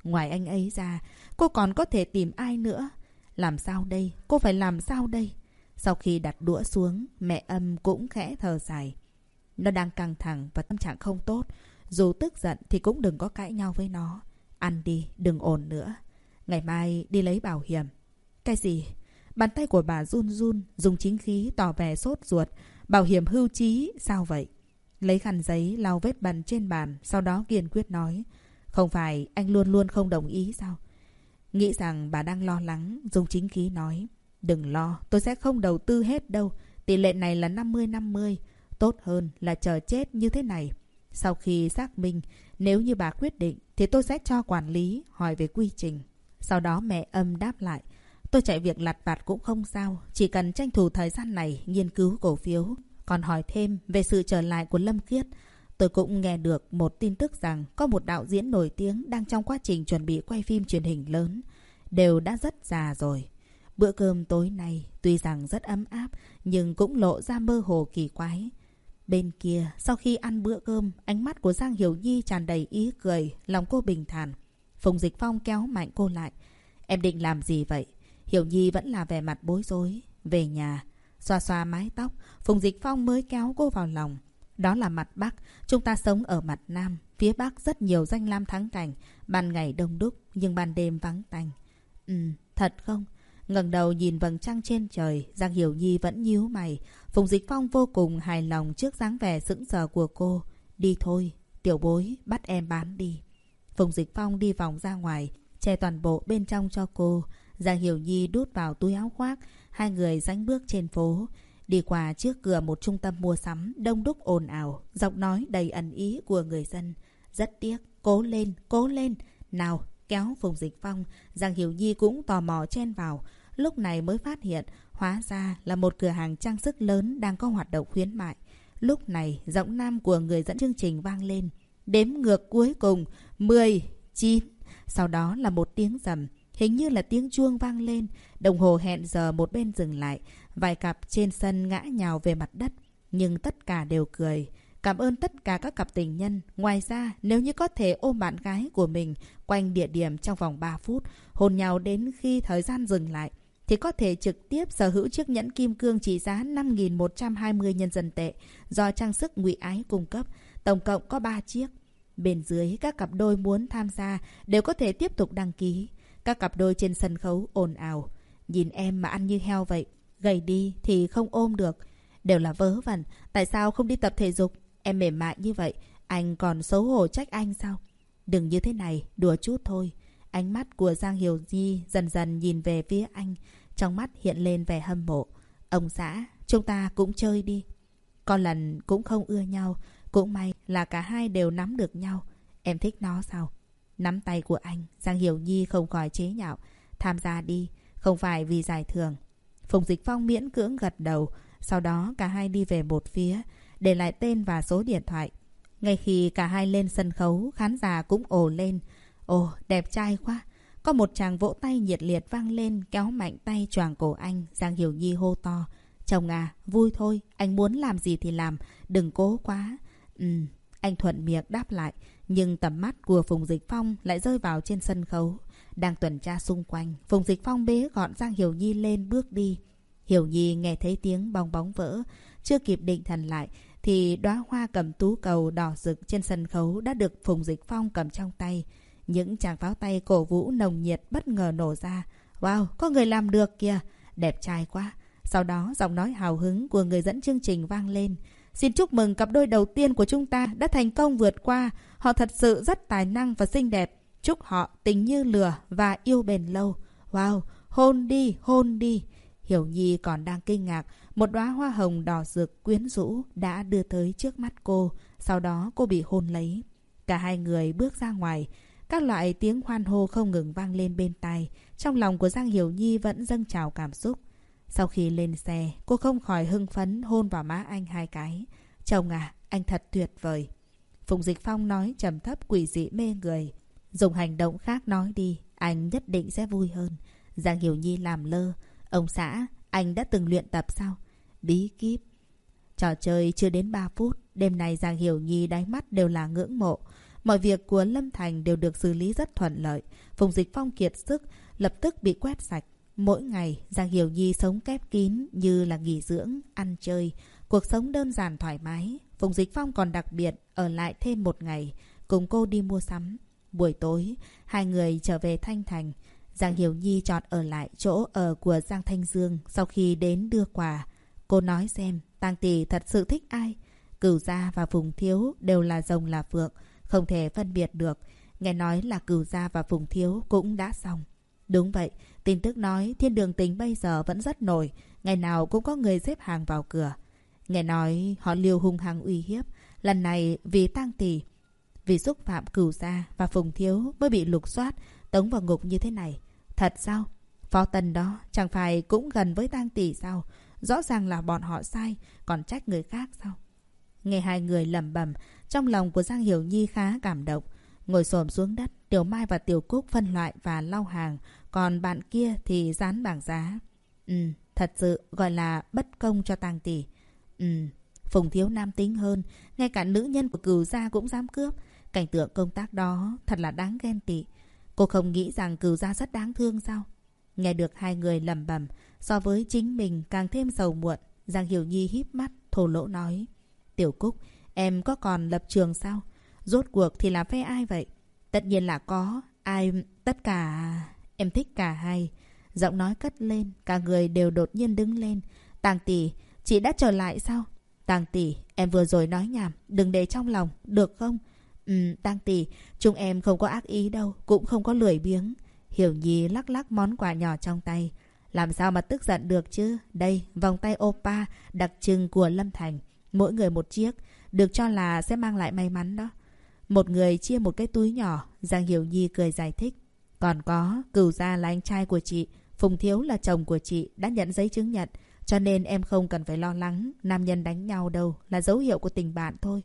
Ngoài anh ấy ra, cô còn có thể tìm ai nữa? Làm sao đây? Cô phải làm sao đây? Sau khi đặt đũa xuống, mẹ âm cũng khẽ thở dài. Nó đang căng thẳng và tâm trạng không tốt. Dù tức giận thì cũng đừng có cãi nhau với nó. Ăn đi, đừng ồn nữa. Ngày mai đi lấy bảo hiểm. Cái gì? Bàn tay của bà run run, dùng chính khí tỏ vẻ sốt ruột. Bảo hiểm hưu trí, sao vậy? Lấy khăn giấy lau vết bẩn trên bàn, sau đó kiên quyết nói. Không phải anh luôn luôn không đồng ý sao? Nghĩ rằng bà đang lo lắng, dùng chính khí nói. Đừng lo, tôi sẽ không đầu tư hết đâu. Tỷ lệ này là 50-50. Tốt hơn là chờ chết như thế này. Sau khi xác minh, nếu như bà quyết định, thì tôi sẽ cho quản lý hỏi về quy trình. Sau đó mẹ âm đáp lại. Tôi chạy việc lặt vặt cũng không sao, chỉ cần tranh thủ thời gian này nghiên cứu cổ phiếu. Còn hỏi thêm về sự trở lại của Lâm Kiết Tôi cũng nghe được một tin tức rằng có một đạo diễn nổi tiếng đang trong quá trình chuẩn bị quay phim truyền hình lớn. Đều đã rất già rồi. Bữa cơm tối nay tuy rằng rất ấm áp nhưng cũng lộ ra mơ hồ kỳ quái. Bên kia, sau khi ăn bữa cơm, ánh mắt của Giang Hiểu Nhi tràn đầy ý cười, lòng cô bình thản. Phùng Dịch Phong kéo mạnh cô lại. Em định làm gì vậy? Hiểu Nhi vẫn là vẻ mặt bối rối. Về nhà, xoa xoa mái tóc, Phùng Dịch Phong mới kéo cô vào lòng. Đó là mặt Bắc, chúng ta sống ở mặt Nam. Phía Bắc rất nhiều danh lam thắng cảnh, ban ngày đông đúc, nhưng ban đêm vắng tanh. Ừ, thật không? ngẩng đầu nhìn vầng trăng trên trời, Giang Hiểu Nhi vẫn nhíu mày. Phùng Dịch Phong vô cùng hài lòng trước dáng vẻ sững sờ của cô. Đi thôi, tiểu bối, bắt em bán đi. Phùng Dịch Phong đi vòng ra ngoài, che toàn bộ bên trong cho cô. Giang Hiểu Nhi đút vào túi áo khoác, hai người dánh bước trên phố. Đi qua trước cửa một trung tâm mua sắm, đông đúc ồn ào, giọng nói đầy ẩn ý của người dân. Rất tiếc, cố lên, cố lên. Nào, kéo Phùng Dịch Phong, Giang Hiểu Nhi cũng tò mò chen vào. Lúc này mới phát hiện, hóa ra là một cửa hàng trang sức lớn đang có hoạt động khuyến mại. Lúc này, giọng nam của người dẫn chương trình vang lên. Đếm ngược cuối cùng, 10, 9. Sau đó là một tiếng rầm. Hình như là tiếng chuông vang lên. Đồng hồ hẹn giờ một bên dừng lại. Vài cặp trên sân ngã nhào về mặt đất. Nhưng tất cả đều cười. Cảm ơn tất cả các cặp tình nhân. Ngoài ra, nếu như có thể ôm bạn gái của mình quanh địa điểm trong vòng 3 phút, hôn nhau đến khi thời gian dừng lại, thì có thể trực tiếp sở hữu chiếc nhẫn kim cương trị giá 5.120 nhân dân tệ do trang sức ngụy ái cung cấp. Tổng cộng có 3 chiếc. Bên dưới, các cặp đôi muốn tham gia đều có thể tiếp tục đăng ký. Các cặp đôi trên sân khấu ồn ào. Nhìn em mà ăn như heo vậy. Gầy đi thì không ôm được. Đều là vớ vẩn. Tại sao không đi tập thể dục? Em mềm mại như vậy. Anh còn xấu hổ trách anh sao? Đừng như thế này. Đùa chút thôi. Ánh mắt của Giang Hiểu Di dần dần nhìn về phía anh. Trong mắt hiện lên vẻ hâm mộ. Ông xã, chúng ta cũng chơi đi. Có lần cũng không ưa nhau. Cũng may là cả hai đều nắm được nhau. Em thích nó sao? Nắm tay của anh, Giang Hiểu Nhi không khỏi chế nhạo. Tham gia đi, không phải vì giải thưởng. Phùng Dịch Phong miễn cưỡng gật đầu. Sau đó cả hai đi về một phía, để lại tên và số điện thoại. Ngay khi cả hai lên sân khấu, khán giả cũng ồ lên. Ồ, đẹp trai quá. Có một chàng vỗ tay nhiệt liệt vang lên kéo mạnh tay choàng cổ anh. Giang Hiểu Nhi hô to. Chồng à, vui thôi. Anh muốn làm gì thì làm. Đừng cố quá. Ừ, anh thuận miệng đáp lại. Nhưng tầm mắt của Phùng Dịch Phong lại rơi vào trên sân khấu. Đang tuần tra xung quanh. Phùng Dịch Phong bế gọn Giang Hiểu Nhi lên bước đi. Hiểu Nhi nghe thấy tiếng bong bóng vỡ. Chưa kịp định thần lại thì đóa hoa cầm tú cầu đỏ rực trên sân khấu đã được Phùng Dịch Phong cầm trong tay. Những chàng pháo tay cổ vũ nồng nhiệt bất ngờ nổ ra. Wow, có người làm được kìa. Đẹp trai quá. Sau đó giọng nói hào hứng của người dẫn chương trình vang lên. Xin chúc mừng cặp đôi đầu tiên của chúng ta đã thành công vượt qua. Họ thật sự rất tài năng và xinh đẹp. Chúc họ tình như lửa và yêu bền lâu. Wow, hôn đi, hôn đi. Hiểu Nhi còn đang kinh ngạc. Một đóa hoa hồng đỏ rực quyến rũ đã đưa tới trước mắt cô. Sau đó cô bị hôn lấy. Cả hai người bước ra ngoài. Các loại tiếng hoan hô không ngừng vang lên bên tai. Trong lòng của Giang Hiểu Nhi vẫn dâng trào cảm xúc. Sau khi lên xe, cô không khỏi hưng phấn hôn vào má anh hai cái. Chồng à, anh thật tuyệt vời. Phùng Dịch Phong nói trầm thấp quỷ dị mê người. Dùng hành động khác nói đi, anh nhất định sẽ vui hơn. Giang Hiểu Nhi làm lơ. Ông xã, anh đã từng luyện tập sao? Bí kíp. Trò chơi chưa đến 3 phút, đêm nay Giang Hiểu Nhi đáy mắt đều là ngưỡng mộ. Mọi việc của Lâm Thành đều được xử lý rất thuận lợi. Phùng Dịch Phong kiệt sức, lập tức bị quét sạch. Mỗi ngày, Giang Hiểu Nhi sống kép kín như là nghỉ dưỡng, ăn chơi. Cuộc sống đơn giản thoải mái. Phùng Dịch Phong còn đặc biệt ở lại thêm một ngày, cùng cô đi mua sắm. Buổi tối, hai người trở về Thanh Thành. Giang Hiểu Nhi chọn ở lại chỗ ở của Giang Thanh Dương sau khi đến đưa quà. Cô nói xem, Tang Tỷ thật sự thích ai? Cửu Gia và Phùng Thiếu đều là rồng là phượng, không thể phân biệt được. Nghe nói là Cửu Gia và Phùng Thiếu cũng đã xong. Đúng vậy, tin tức nói thiên đường tính bây giờ vẫn rất nổi, ngày nào cũng có người xếp hàng vào cửa. Nghe nói họ liều hung hăng uy hiếp, lần này vì Tăng Tỷ, vì xúc phạm Cửu Gia và Phùng Thiếu mới bị lục soát, tống vào ngục như thế này. Thật sao? Phó Tần đó chẳng phải cũng gần với Tăng Tỷ sao? Rõ ràng là bọn họ sai, còn trách người khác sao? Nghe hai người lẩm bẩm, trong lòng của Giang Hiểu Nhi khá cảm động. Ngồi xổm xuống đất, Tiểu Mai và Tiểu Cúc phân loại và lau hàng, còn bạn kia thì dán bảng giá. Ừ, thật sự gọi là bất công cho tang Tỷ. Ừ, Phùng Thiếu nam tính hơn, ngay cả nữ nhân của Cừu gia cũng dám cướp. Cảnh tượng công tác đó thật là đáng ghen tị. Cô không nghĩ rằng Cừu gia rất đáng thương sao? Nghe được hai người lầm bầm, so với chính mình càng thêm sầu muộn. Giang Hiểu Nhi híp mắt, thổ lỗ nói. Tiểu Cúc, em có còn lập trường sao? Rốt cuộc thì là phe ai vậy? Tất nhiên là có. Ai... Tất cả... Em thích cả hai. Giọng nói cất lên, cả người đều đột nhiên đứng lên. Tàng tỷ, chị đã trở lại sao? Tàng tỷ, em vừa rồi nói nhảm, đừng để trong lòng, được không? Ừ, Tàng tỷ, chúng em không có ác ý đâu, cũng không có lười biếng. Hiểu Nhi lắc lắc món quà nhỏ trong tay. Làm sao mà tức giận được chứ? Đây, vòng tay opa đặc trưng của Lâm Thành. Mỗi người một chiếc, được cho là sẽ mang lại may mắn đó. Một người chia một cái túi nhỏ, Giang Hiểu Nhi cười giải thích. Còn có, cửu gia là anh trai của chị, Phùng Thiếu là chồng của chị, đã nhận giấy chứng nhận. Cho nên em không cần phải lo lắng, nam nhân đánh nhau đâu, là dấu hiệu của tình bạn thôi.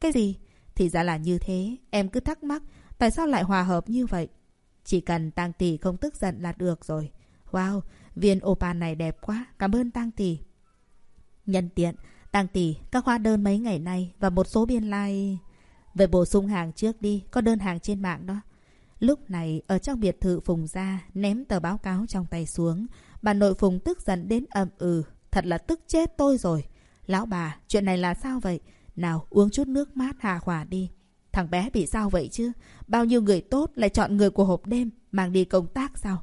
Cái gì? Thì ra là như thế, em cứ thắc mắc, tại sao lại hòa hợp như vậy? Chỉ cần Tăng Tỷ không tức giận là được rồi. Wow, viên opal này đẹp quá, cảm ơn Tăng Tỷ. Nhân tiện, Tăng Tỷ, các hóa đơn mấy ngày nay và một số biên lai... Like... Về bổ sung hàng trước đi, có đơn hàng trên mạng đó. Lúc này, ở trong biệt thự Phùng ra, ném tờ báo cáo trong tay xuống. Bà nội Phùng tức giận đến ầm ừ. Thật là tức chết tôi rồi. Lão bà, chuyện này là sao vậy? Nào, uống chút nước mát hà hỏa đi. Thằng bé bị sao vậy chứ? Bao nhiêu người tốt lại chọn người của hộp đêm, mang đi công tác sao?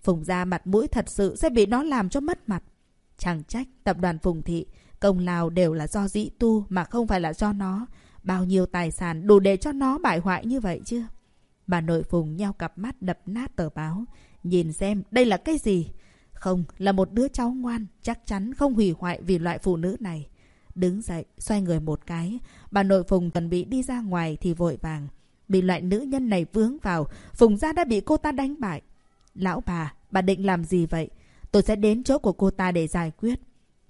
Phùng ra mặt mũi thật sự sẽ bị nó làm cho mất mặt. Chẳng trách tập đoàn Phùng Thị, công lao đều là do dĩ tu mà không phải là do nó. Bao nhiêu tài sản đủ để cho nó bại hoại như vậy chưa? Bà nội Phùng nhau cặp mắt đập nát tờ báo. Nhìn xem đây là cái gì? Không, là một đứa cháu ngoan, chắc chắn không hủy hoại vì loại phụ nữ này. Đứng dậy, xoay người một cái. Bà nội Phùng chuẩn bị đi ra ngoài thì vội vàng. Bị loại nữ nhân này vướng vào, Phùng gia đã bị cô ta đánh bại. Lão bà, bà định làm gì vậy? Tôi sẽ đến chỗ của cô ta để giải quyết.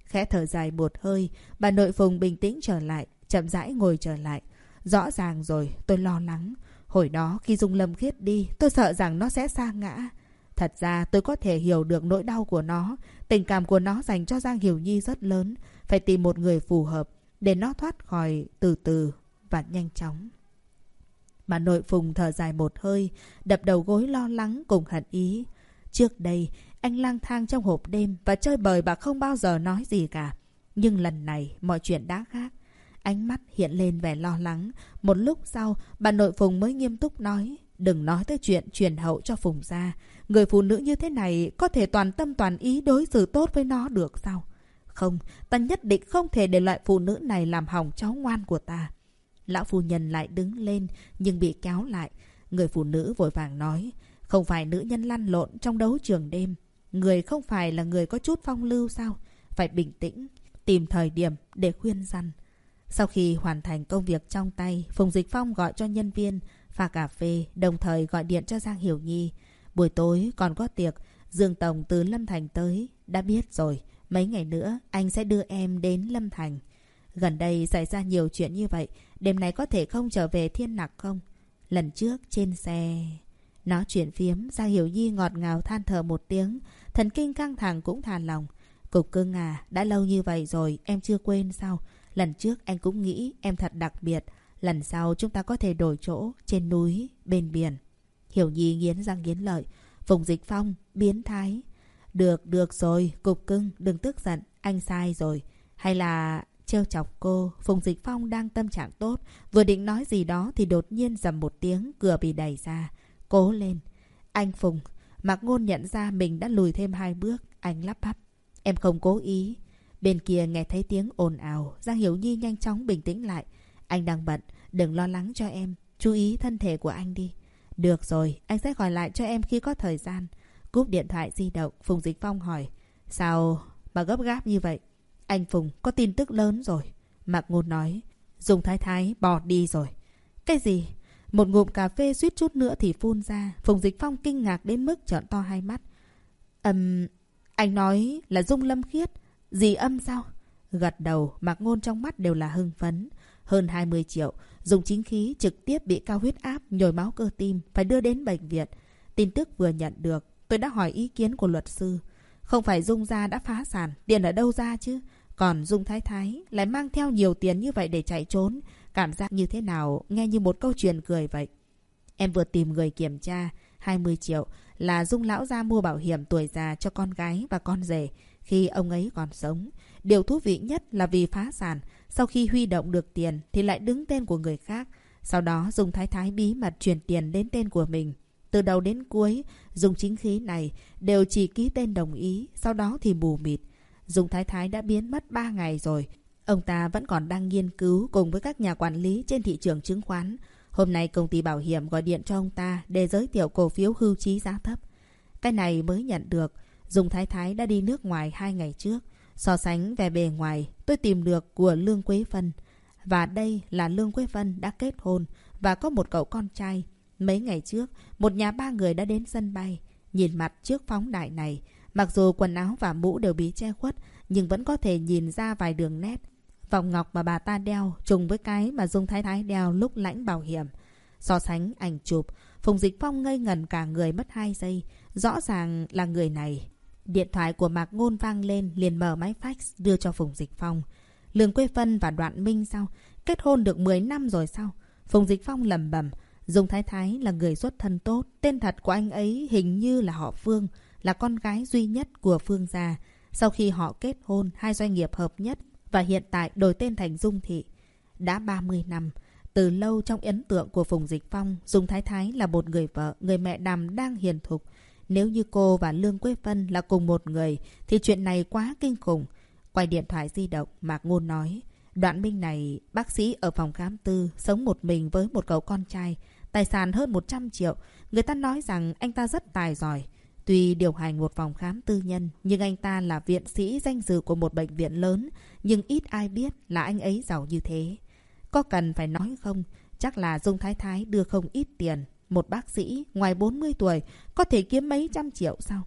Khẽ thở dài một hơi, bà nội Phùng bình tĩnh trở lại, chậm rãi ngồi trở lại. Rõ ràng rồi, tôi lo lắng. Hồi đó khi Dung Lâm Khiết đi, tôi sợ rằng nó sẽ sa ngã. Thật ra tôi có thể hiểu được nỗi đau của nó. Tình cảm của nó dành cho Giang Hiểu Nhi rất lớn. Phải tìm một người phù hợp để nó thoát khỏi từ từ và nhanh chóng. mà nội Phùng thở dài một hơi, đập đầu gối lo lắng cùng hận ý. Trước đây, anh lang thang trong hộp đêm và chơi bời bà không bao giờ nói gì cả. Nhưng lần này, mọi chuyện đã khác. Ánh mắt hiện lên vẻ lo lắng. Một lúc sau, bà nội Phùng mới nghiêm túc nói. Đừng nói tới chuyện truyền hậu cho Phùng gia. Người phụ nữ như thế này có thể toàn tâm toàn ý đối xử tốt với nó được sao? Không, ta nhất định không thể để loại phụ nữ này làm hỏng cháu ngoan của ta. Lão phu nhân lại đứng lên nhưng bị kéo lại. Người phụ nữ vội vàng nói. Không phải nữ nhân lăn lộn trong đấu trường đêm. Người không phải là người có chút phong lưu sao? Phải bình tĩnh, tìm thời điểm để khuyên răn. Sau khi hoàn thành công việc trong tay, Phùng Dịch Phong gọi cho nhân viên pha cà phê, đồng thời gọi điện cho Giang Hiểu Nhi. Buổi tối còn có tiệc, Dương Tổng từ Lâm Thành tới. Đã biết rồi, mấy ngày nữa anh sẽ đưa em đến Lâm Thành. Gần đây xảy ra nhiều chuyện như vậy, đêm nay có thể không trở về thiên nặc không? Lần trước trên xe... Nói chuyện phiếm, Giang Hiểu Nhi ngọt ngào than thở một tiếng, thần kinh căng thẳng cũng thàn lòng. Cục cưng à, đã lâu như vậy rồi, em chưa quên sao? Lần trước anh cũng nghĩ em thật đặc biệt. Lần sau chúng ta có thể đổi chỗ, trên núi, bên biển. Hiểu Nhi nghiến răng nghiến lợi. Phùng Dịch Phong, biến thái. Được, được rồi, cục cưng, đừng tức giận, anh sai rồi. Hay là trêu chọc cô, Phùng Dịch Phong đang tâm trạng tốt, vừa định nói gì đó thì đột nhiên dầm một tiếng, cửa bị đẩy ra. Cố lên. Anh Phùng, Mạc Ngôn nhận ra mình đã lùi thêm hai bước, anh lắp bắp. Em không cố ý. Bên kia nghe thấy tiếng ồn ào, Giang Hiểu Nhi nhanh chóng bình tĩnh lại. Anh đang bận, đừng lo lắng cho em, chú ý thân thể của anh đi. Được rồi, anh sẽ gọi lại cho em khi có thời gian. Cúp điện thoại di động, Phùng Dịch Phong hỏi. Sao mà gấp gáp như vậy? Anh Phùng có tin tức lớn rồi. Mạc Ngôn nói. Dùng thái thái bỏ đi rồi. Cái gì? Một ngụm cà phê suýt chút nữa thì phun ra. Phùng Dịch Phong kinh ngạc đến mức trợn to hai mắt. Ừm, anh nói là Dung Lâm Khiết dì âm sao? Gật đầu, mặc Ngôn trong mắt đều là hưng phấn. Hơn 20 triệu, dùng chính khí trực tiếp bị cao huyết áp, nhồi máu cơ tim, phải đưa đến bệnh viện. Tin tức vừa nhận được, tôi đã hỏi ý kiến của luật sư. Không phải Dung gia đã phá sản, tiền ở đâu ra chứ? Còn Dung Thái Thái lại mang theo nhiều tiền như vậy để chạy trốn. Cảm giác như thế nào, nghe như một câu chuyện cười vậy. Em vừa tìm người kiểm tra, 20 triệu là Dung lão gia mua bảo hiểm tuổi già cho con gái và con rể khi ông ấy còn sống. Điều thú vị nhất là vì phá sản, sau khi huy động được tiền thì lại đứng tên của người khác. Sau đó dùng Thái Thái bí mật chuyển tiền đến tên của mình. Từ đầu đến cuối, dùng chính khí này đều chỉ ký tên đồng ý, sau đó thì mù mịt. Dùng Thái Thái đã biến mất 3 ngày rồi. Ông ta vẫn còn đang nghiên cứu cùng với các nhà quản lý trên thị trường chứng khoán. Hôm nay công ty bảo hiểm gọi điện cho ông ta để giới thiệu cổ phiếu hưu trí giá thấp. Cái này mới nhận được. Dung Thái Thái đã đi nước ngoài hai ngày trước. So sánh về bề ngoài, tôi tìm được của Lương Quế Vân. Và đây là Lương Quế Vân đã kết hôn và có một cậu con trai. Mấy ngày trước, một nhà ba người đã đến sân bay. Nhìn mặt trước phóng đại này, mặc dù quần áo và mũ đều bị che khuất, nhưng vẫn có thể nhìn ra vài đường nét. Vòng ngọc mà bà ta đeo trùng với cái mà Dung Thái Thái đeo lúc lãnh bảo hiểm. So sánh ảnh chụp, Phùng Dịch Phong ngây ngần cả người mất 2 giây. Rõ ràng là người này. Điện thoại của Mạc Ngôn vang lên liền mở máy fax đưa cho Phùng Dịch Phong. Lương Quế Phân và Đoạn Minh sao? Kết hôn được 10 năm rồi sao? Phùng Dịch Phong lầm bẩm Dung Thái Thái là người xuất thân tốt. Tên thật của anh ấy hình như là họ Phương, là con gái duy nhất của Phương gia. Sau khi họ kết hôn, hai doanh nghiệp hợp nhất và hiện tại đổi tên thành Dung Thị. Đã 30 năm, từ lâu trong ấn tượng của Phùng Dịch Phong, Dung Thái Thái là một người vợ, người mẹ đàm đang hiền thục. Nếu như cô và Lương Quế vân là cùng một người, thì chuyện này quá kinh khủng. Quay điện thoại di động, Mạc Ngôn nói. Đoạn minh này, bác sĩ ở phòng khám tư, sống một mình với một cậu con trai. Tài sản hơn 100 triệu. Người ta nói rằng anh ta rất tài giỏi. Tuy điều hành một phòng khám tư nhân, nhưng anh ta là viện sĩ danh dự của một bệnh viện lớn. Nhưng ít ai biết là anh ấy giàu như thế. Có cần phải nói không? Chắc là Dung Thái Thái đưa không ít tiền. Một bác sĩ ngoài 40 tuổi có thể kiếm mấy trăm triệu sao?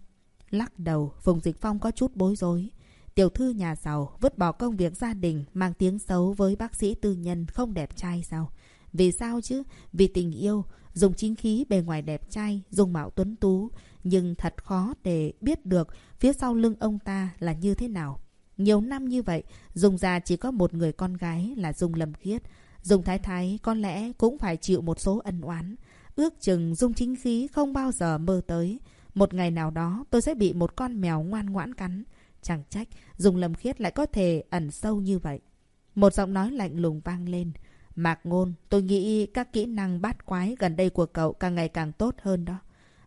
Lắc đầu, Phùng Dịch Phong có chút bối rối. Tiểu thư nhà giàu vứt bỏ công việc gia đình mang tiếng xấu với bác sĩ tư nhân không đẹp trai sao? Vì sao chứ? Vì tình yêu, dùng chính khí bề ngoài đẹp trai, dùng mạo tuấn tú. Nhưng thật khó để biết được phía sau lưng ông ta là như thế nào. Nhiều năm như vậy, Dung gia chỉ có một người con gái là Dung Lâm Khiết. Dung Thái Thái có lẽ cũng phải chịu một số ân oán. Ước chừng Dung chính khí không bao giờ mơ tới. Một ngày nào đó tôi sẽ bị một con mèo ngoan ngoãn cắn. Chẳng trách Dung Lâm Khiết lại có thể ẩn sâu như vậy. Một giọng nói lạnh lùng vang lên. Mạc Ngôn, tôi nghĩ các kỹ năng bát quái gần đây của cậu càng ngày càng tốt hơn đó.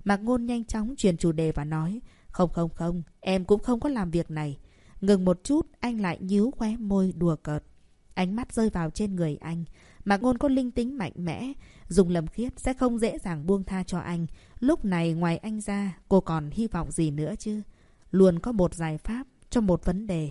Mạc Ngôn nhanh chóng chuyển chủ đề và nói. Không không không, em cũng không có làm việc này. Ngừng một chút, anh lại nhíu khóe môi đùa cợt. Ánh mắt rơi vào trên người anh. Mạc Ngôn có linh tính mạnh mẽ. Dùng lầm khiết sẽ không dễ dàng buông tha cho anh. Lúc này ngoài anh ra, cô còn hy vọng gì nữa chứ? Luôn có một giải pháp cho một vấn đề.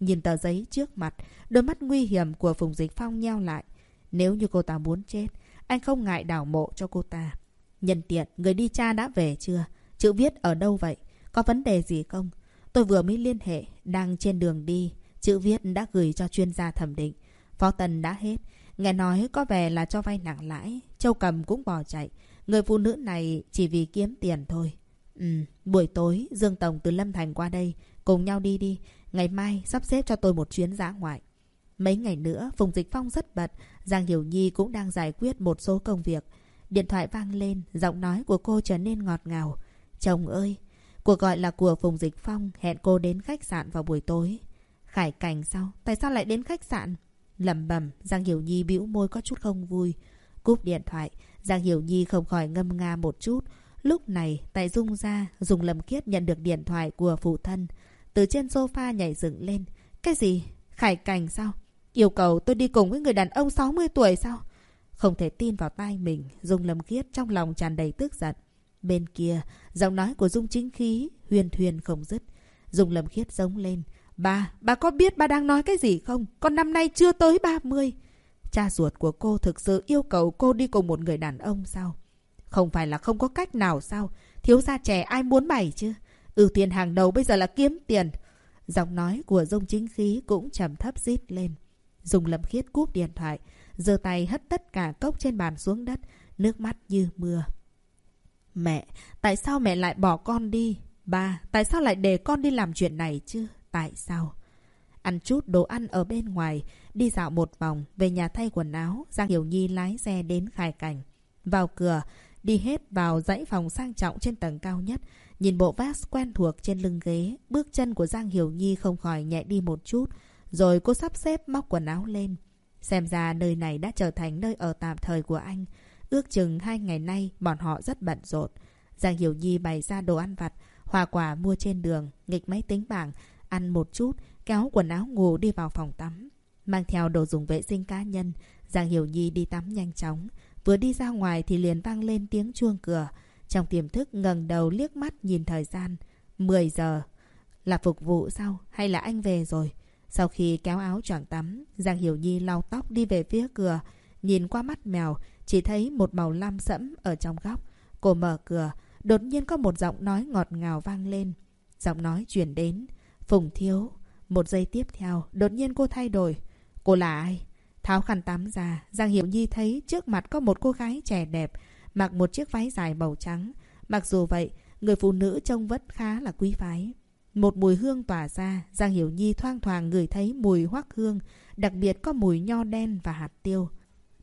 Nhìn tờ giấy trước mặt, đôi mắt nguy hiểm của Phùng Dịch Phong nheo lại. Nếu như cô ta muốn chết, anh không ngại đảo mộ cho cô ta. Nhân tiện, người đi cha đã về chưa? Chữ viết ở đâu vậy? Có vấn đề gì không? Tôi vừa mới liên hệ, đang trên đường đi. Chữ viết đã gửi cho chuyên gia thẩm định. Phó Tần đã hết. Nghe nói có vẻ là cho vay nặng lãi. Châu Cầm cũng bỏ chạy. Người phụ nữ này chỉ vì kiếm tiền thôi. Ừ, buổi tối Dương Tổng từ Lâm Thành qua đây. Cùng nhau đi đi. Ngày mai sắp xếp cho tôi một chuyến giã ngoại. Mấy ngày nữa, Phùng Dịch Phong rất bận. Giang Hiểu Nhi cũng đang giải quyết một số công việc. Điện thoại vang lên, giọng nói của cô trở nên ngọt ngào. Chồng ơi! Cuộc gọi là của Phùng Dịch Phong hẹn cô đến khách sạn vào buổi tối. Khải Cảnh sao? Tại sao lại đến khách sạn? Lẩm bẩm Giang Hiểu Nhi bĩu môi có chút không vui. Cúp điện thoại, Giang Hiểu Nhi không khỏi ngâm nga một chút. Lúc này, tại Dung ra, Dùng lầm kiết nhận được điện thoại của phụ thân. Từ trên sofa nhảy dựng lên. Cái gì? Khải Cảnh sao? Yêu cầu tôi đi cùng với người đàn ông 60 tuổi sao? Không thể tin vào tai mình, Dung Lâm kiết trong lòng tràn đầy tức giận. Bên kia, giọng nói của Dung chính khí, huyền thuyền không dứt. Dung Lâm Khiết giống lên. Ba, ba có biết ba đang nói cái gì không? Con năm nay chưa tới 30. Cha ruột của cô thực sự yêu cầu cô đi cùng một người đàn ông sao? Không phải là không có cách nào sao? Thiếu gia trẻ ai muốn bày chứ? Ừ, Ưu tiên hàng đầu bây giờ là kiếm tiền. Giọng nói của Dung chính khí cũng trầm thấp rít lên. Dung Lâm Khiết cúp điện thoại giơ tay hất tất cả cốc trên bàn xuống đất, nước mắt như mưa. Mẹ, tại sao mẹ lại bỏ con đi? Ba, tại sao lại để con đi làm chuyện này chứ? Tại sao? Ăn chút đồ ăn ở bên ngoài, đi dạo một vòng, về nhà thay quần áo, Giang Hiểu Nhi lái xe đến khai cảnh. Vào cửa, đi hết vào dãy phòng sang trọng trên tầng cao nhất, nhìn bộ vest quen thuộc trên lưng ghế, bước chân của Giang Hiểu Nhi không khỏi nhẹ đi một chút, rồi cô sắp xếp móc quần áo lên. Xem ra nơi này đã trở thành nơi ở tạm thời của anh. Ước chừng hai ngày nay bọn họ rất bận rộn. Giang Hiểu Nhi bày ra đồ ăn vặt, hoa quả mua trên đường, nghịch máy tính bảng, ăn một chút, kéo quần áo ngủ đi vào phòng tắm. Mang theo đồ dùng vệ sinh cá nhân, Giang Hiểu Nhi đi tắm nhanh chóng. Vừa đi ra ngoài thì liền vang lên tiếng chuông cửa. Trong tiềm thức ngẩng đầu liếc mắt nhìn thời gian. 10 giờ. Là phục vụ sao? Hay là anh về rồi? Sau khi kéo áo choàng tắm, Giang Hiểu Nhi lau tóc đi về phía cửa. Nhìn qua mắt mèo, chỉ thấy một màu lam sẫm ở trong góc. Cô mở cửa, đột nhiên có một giọng nói ngọt ngào vang lên. Giọng nói chuyển đến. Phùng Thiếu. Một giây tiếp theo, đột nhiên cô thay đổi. Cô là ai? Tháo khăn tắm ra, Giang Hiểu Nhi thấy trước mặt có một cô gái trẻ đẹp, mặc một chiếc váy dài màu trắng. Mặc dù vậy, người phụ nữ trông vẫn khá là quý phái. Một mùi hương tỏa ra, Giang Hiểu Nhi thoang thoảng ngửi thấy mùi hoắc hương, đặc biệt có mùi nho đen và hạt tiêu.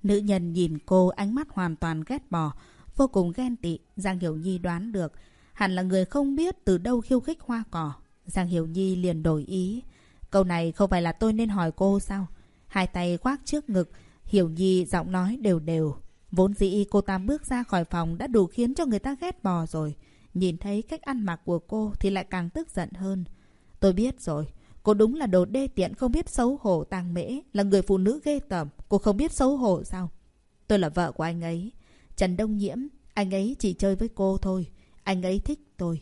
Nữ nhân nhìn cô ánh mắt hoàn toàn ghét bỏ, vô cùng ghen tị. Giang Hiểu Nhi đoán được, hẳn là người không biết từ đâu khiêu khích hoa cỏ. Giang Hiểu Nhi liền đổi ý. Câu này không phải là tôi nên hỏi cô sao? Hai tay khoác trước ngực, Hiểu Nhi giọng nói đều đều. Vốn dĩ cô ta bước ra khỏi phòng đã đủ khiến cho người ta ghét bò rồi. Nhìn thấy cách ăn mặc của cô thì lại càng tức giận hơn. Tôi biết rồi. Cô đúng là đồ đê tiện không biết xấu hổ tàng mễ. Là người phụ nữ ghê tởm. Cô không biết xấu hổ sao? Tôi là vợ của anh ấy. Trần Đông Nhiễm. Anh ấy chỉ chơi với cô thôi. Anh ấy thích tôi.